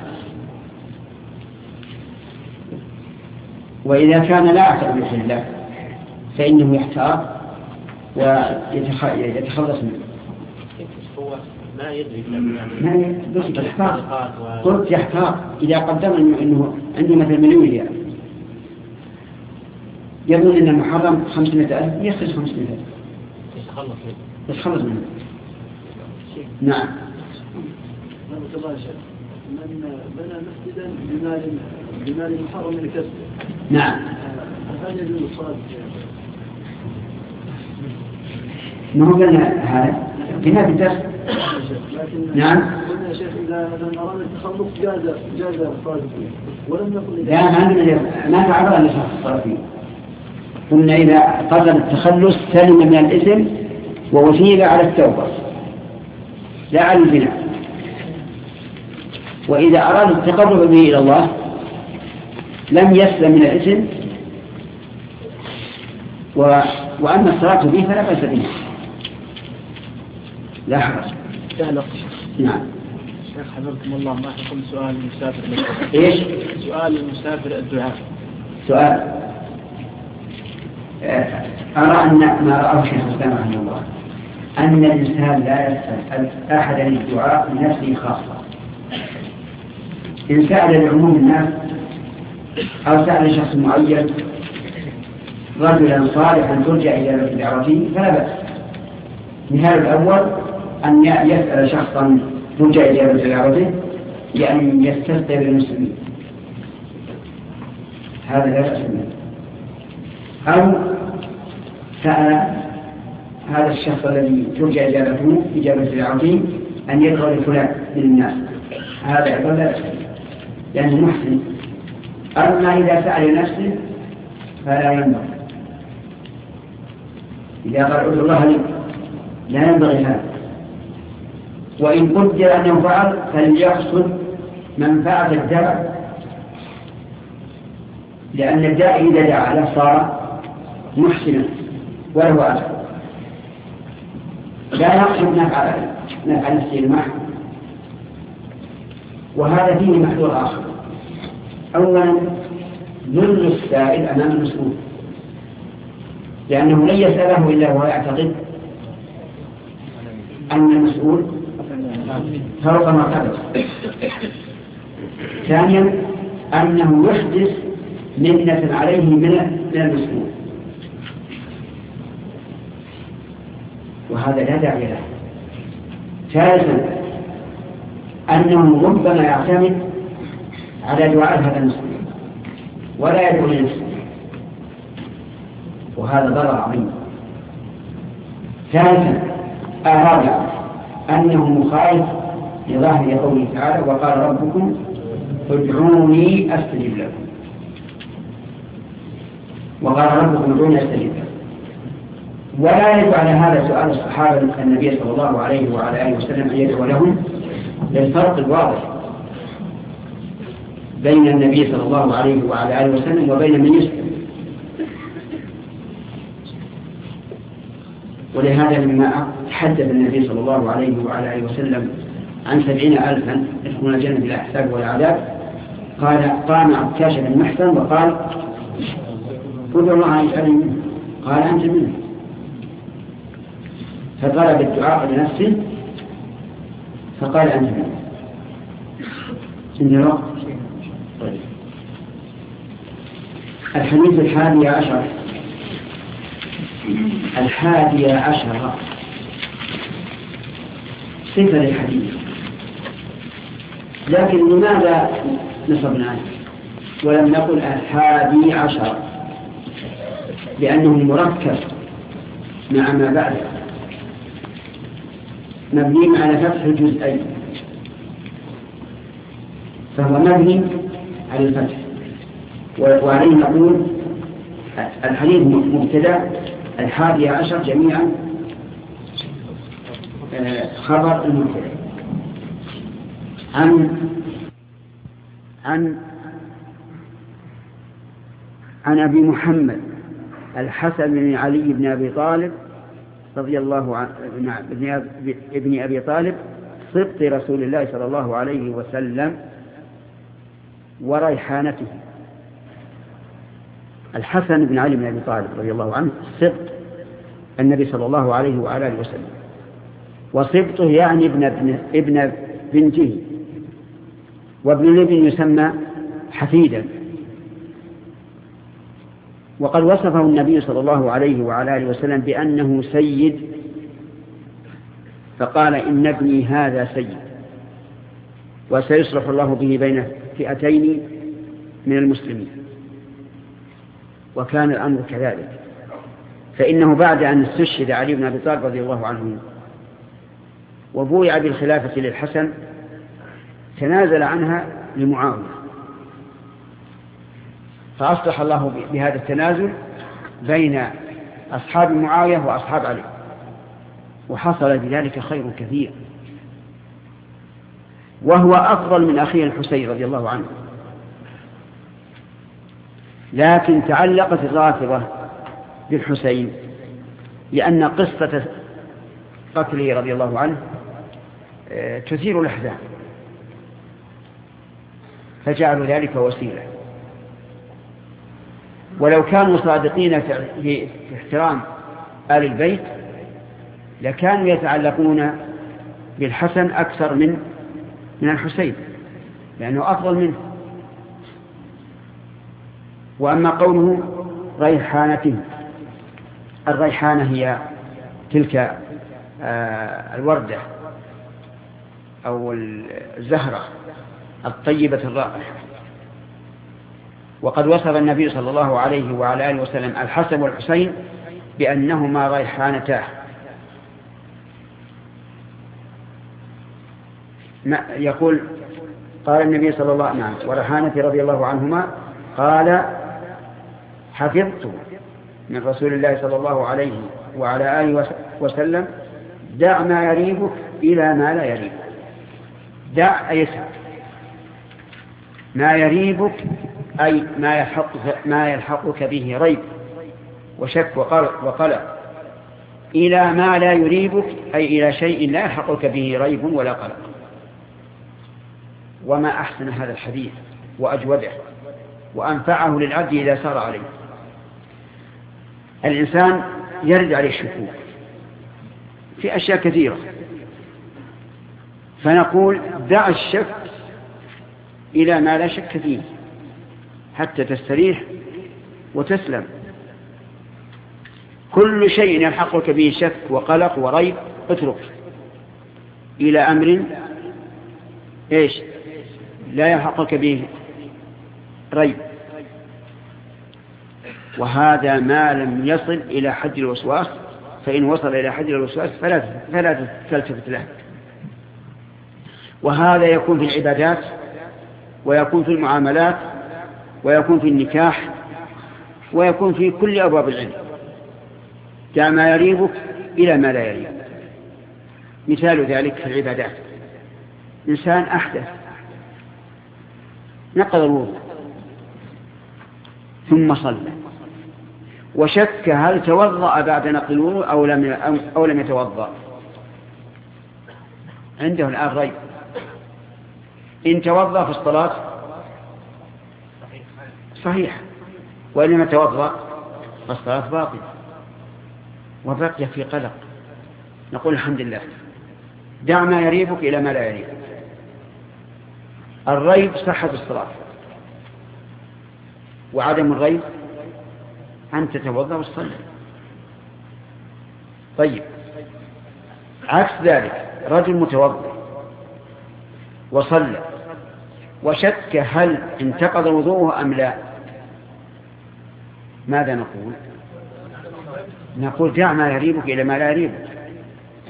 S1: وإذا كان لا يعتقد بوجه الله فإنه يحتار ويتخلص منه.
S4: هو ما يعني
S1: يحتار. قلت يحتار. إذا قدر أنه عنده مثلا مليون ريال. يظن أن المحرم 500 ألف يخرج 500 ألف.
S4: يتخلص منه.
S1: يتخلص منه. نعم.
S3: من بنى مسجدا بمال بمال محرم من كسبه
S1: نعم.
S3: هل يجوز الصلاة
S1: ما هو قلنا هذا؟ قلنا في الدرس. نعم.
S3: قلنا يا شيخ اذا إذا أراد التخلص جاز جاز الصلاة ولم نقل
S1: لا ما عندنا ما تعرض الا شخص قلنا إذا قصد التخلص سلم من الإثم ووسيلة على التوبة. لا على البناء وإذا أراد التقرب به إلى الله لم يسلم من الإثم و... وأما الصلاة به فلا بأس به. لا حرج. نعم.
S5: شيخ حفظكم الله ما حكم سؤال المسافر؟
S1: إيش؟
S5: سؤال المسافر الدعاء.
S1: سؤال. آه، أرى أن ما رأاه شيخ الإسلام رحمه الله أن الإنسان لا يسأل أحدا الدعاء لنفسه خاصة. إن سأل لعموم الناس أو سأل شخص معين رجلا صالحا ترجع إلى دعوته فلا بأس. مثال الأول أن يسأل شخصا ترجع إلى دعوته بأن يستسقي بالمسلمين هذا لا بأس أو سأل هذا الشخص الذي ترجع إجابته إجابة دعوته أن يدعو لفلان للناس هذا أيضا لا بأس. لأنه محسن. أما إذا سأل نفسه فلا ينبغي. إذا قال ادعو الله لي لا ينبغي هذا. وإن قدر أنه فعل فليقصد منفعة الداء لأن الداء إذا دعا له صار محسنا وله أجر. لا يقصد نفع نفع نفسه المحض وهذا فيه محذور آخر. أولا ذل السائل أمام المسؤول. لأنه لن يسأله إلا وهو يعتقد أن المسؤول فوق مرتبته ثانيا أنه يحدث منة عليه من المسؤول. وهذا لا داعي له. ثالثا أنه ربما يعتمد على دعاء هذا المسلم ولا يدعو لنفسه. وهذا ضرر عظيم. ثالثا الرابع أنه مخالف لظاهر قوله تعالى وقال ربكم ادعوني أستجب لكم. وقال ربكم ادعوني أستجب لكم. ولا يجب على هذا سؤال الصحابة النبي صلى الله عليه وعلى آله وسلم أن يدعو لهم للفرق الواضح بين النبي صلى الله عليه وعلى آله وسلم وبين من يسلم. ولهذا لما تحدث النبي صلى الله عليه وعلى آله وسلم عن سبعين ألفا يدخلون الجنة بلا حساب ولا عذاب قال قام عكاش بن محسن وقال ادعو الله يسألني قال أنت منه. فطلب الدعاء لنفسه فقال منه عندي وقت طيب. الحديث الحادي عشر. الحادي عشر. صفة للحديث؟ لكن لماذا نصبناه ولم نقل الحادي عشر. لأنه مركب مع ما بعده. مبني على فتح الجزئين. فهو مبني على الفتح. وعليه نقول الحديث مبتدأ الحادي عشر جميعا آه، خبر المبتدأ. عن عن عن أبي محمد الحسن بن علي بن أبي طالب رضي الله عنه نعم ابن أبي طالب صدق رسول الله صلى الله عليه وسلم وريحانته. الحسن بن علي بن أبي طالب رضي الله عنه سبط النبي صلى الله عليه وعلى آله وسلم. وسبطه يعني ابن ابن, ابن بنته. وابن الابن يسمى حفيدا. وقد وصفه النبي صلى الله عليه وعلى آله وسلم بأنه سيد. فقال إن ابني هذا سيد. وسيصلح الله به بين فئتين من المسلمين. وكان الأمر كذلك. فإنه بعد أن استشهد علي بن أبي طالب رضي الله عنه وبويع بالخلافة للحسن تنازل عنها لمعاوية. فأصلح الله بهذا التنازل بين أصحاب معاوية وأصحاب علي. وحصل بذلك خير كثير. وهو أفضل من أخيه الحسين رضي الله عنه. لكن تعلقت الرافضة بالحسين لأن قصة قتله رضي الله عنه آه، تثير الأحزان. فجعلوا ذلك وسيلة. ولو كانوا صادقين في احترام آل البيت لكانوا يتعلقون بالحسن أكثر من من الحسين لأنه أفضل منه. وأما قوله ريحانته الريحانة هي تلك آه، الوردة أو الزهرة الطيبة الرائحة. وقد وصف النبي صلى الله عليه وعلى آله وسلم الحسن والحسين بأنهما ريحانتاه. يقول قال النبي صلى الله عليه وسلم ورحانة رضي الله عنهما قال حفظت من رسول الله صلى الله عليه وعلى آله وسلم دع ما يريبك إلى ما لا يريبك دع أي ما يريبك أي ما يلحقك, ما يلحقك به ريب وشك وقلق إلى ما لا يريبك أي إلى شيء لا يلحقك به ريب ولا قلق. وما أحسن هذا الحديث وأجوده وأنفعه للعبد إذا سار عليه. الإنسان يرد عليه الشكوك في أشياء كثيرة. فنقول دع الشك إلى ما لا شك فيه. حتى تستريح وتسلم. كل شيء يلحقك به شك وقلق وريب اترك إلى أمر إيش؟ لا يلحقك به ريب. وهذا ما لم يصل إلى حد الوسواس فإن وصل إلى حد الوسواس فلا فلا تلتفت له. وهذا يكون في العبادات ويكون في المعاملات ويكون في النكاح ويكون في كل أبواب العلم. دع ما يريبك إلى ما لا يريبك مثال ذلك في العبادات. إنسان أحدث نقض الوضوء ثم صلى. وشك هل توضأ بعد نقض الوضوء أو لم أو لم يتوضأ. عنده الآن ريب. إن توضأ في الصلاة صحيح. وإن لم يتوضأ فالصلاة باطلة. وبقي في قلق. نقول الحمد لله. دع ما يريبك إلى ما لا يريبك. الريب صحة الصلاة. وعدم الريب أن تتوضأ وتصلي. طيب. عكس ذلك. رجل متوضأ وصلى. وشك هل انتقض وضوءه أم لا؟ ماذا نقول؟ نقول دع ما يريبك إلى ما لا يريبك.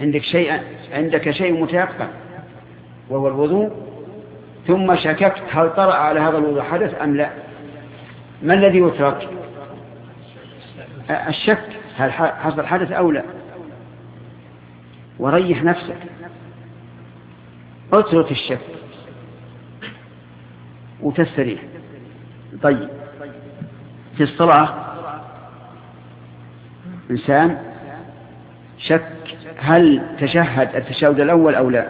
S1: عندك شيء عندك شيء متيقن وهو الوضوء. ثم شككت هل طرأ على هذا الوضوء حدث أم لا؟ ما الذي يترك؟ الشك هل حصل حدث أو لا؟ وريح نفسك. اترك الشك. وتستريح. طيب. في الصلاة إنسان شك هل تشهد التشهد الأول أو لا؟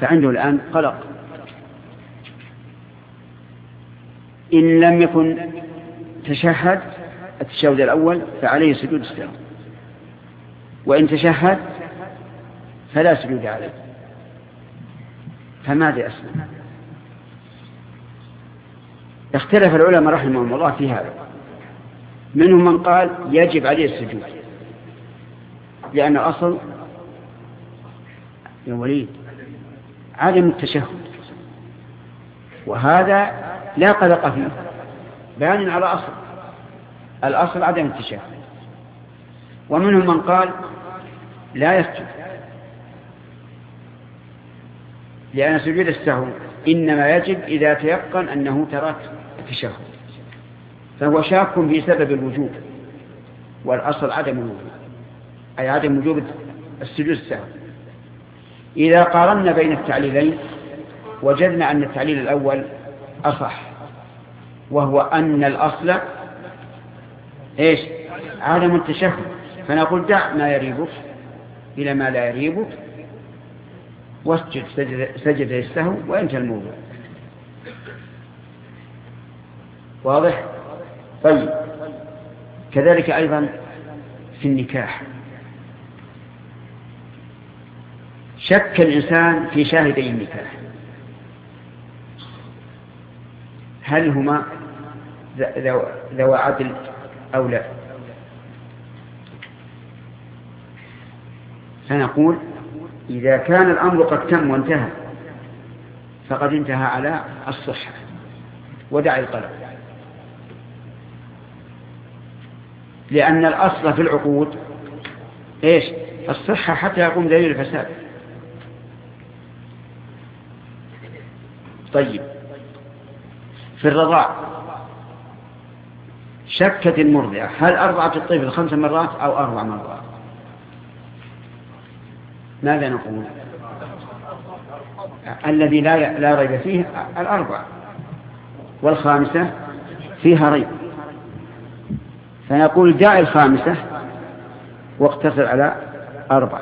S1: فعنده الآن قلق. إن لم يكن تشهد التشهد الأول فعليه سجود السهو وإن تشهد فلا سجود عليه. فماذا أسلم اختلف العلماء رحمهم الله في هذا. منهم من قال يجب عليه السجود لأن الأصل يا وليد عدم التشهد وهذا لا قلق فيه بيان على أصل الأصل عدم التشهد. ومنهم من قال لا يسجد لأن سجود السهو إنما يجب إذا تيقن أنه ترك التشهد. فهو شاك في سبب الوجوب والأصل عدم الوجوب أي عدم وجوب السجود السهو إذا قارنا بين التعليلين وجدنا أن التعليل الأول أصح وهو أن الأصل إيش؟ عدم التشهد. فنقول دع ما يريبك إلى ما لا يريبك واسجد سجد السهو وانتهى الموضوع. واضح؟ طيب. كذلك أيضا في النكاح. شك الإنسان في شاهدي النكاح. هل هما ذو عدل أو لا؟ فنقول إذا كان الأمر قد تم وانتهى فقد انتهى على الصحة. ودع القلب لأن الأصل في العقود إيش؟ الصحة حتى يقوم دليل الفساد. طيب. في الرضاع. شكت المرضعة. هل أرضعت الطفل خمس مرات أو أربع مرات؟ ماذا نقول؟ الذي لا لا ريب فيه الأربع. والخامسة فيها ريب. فنقول دع الخامسة واقتصر على أربع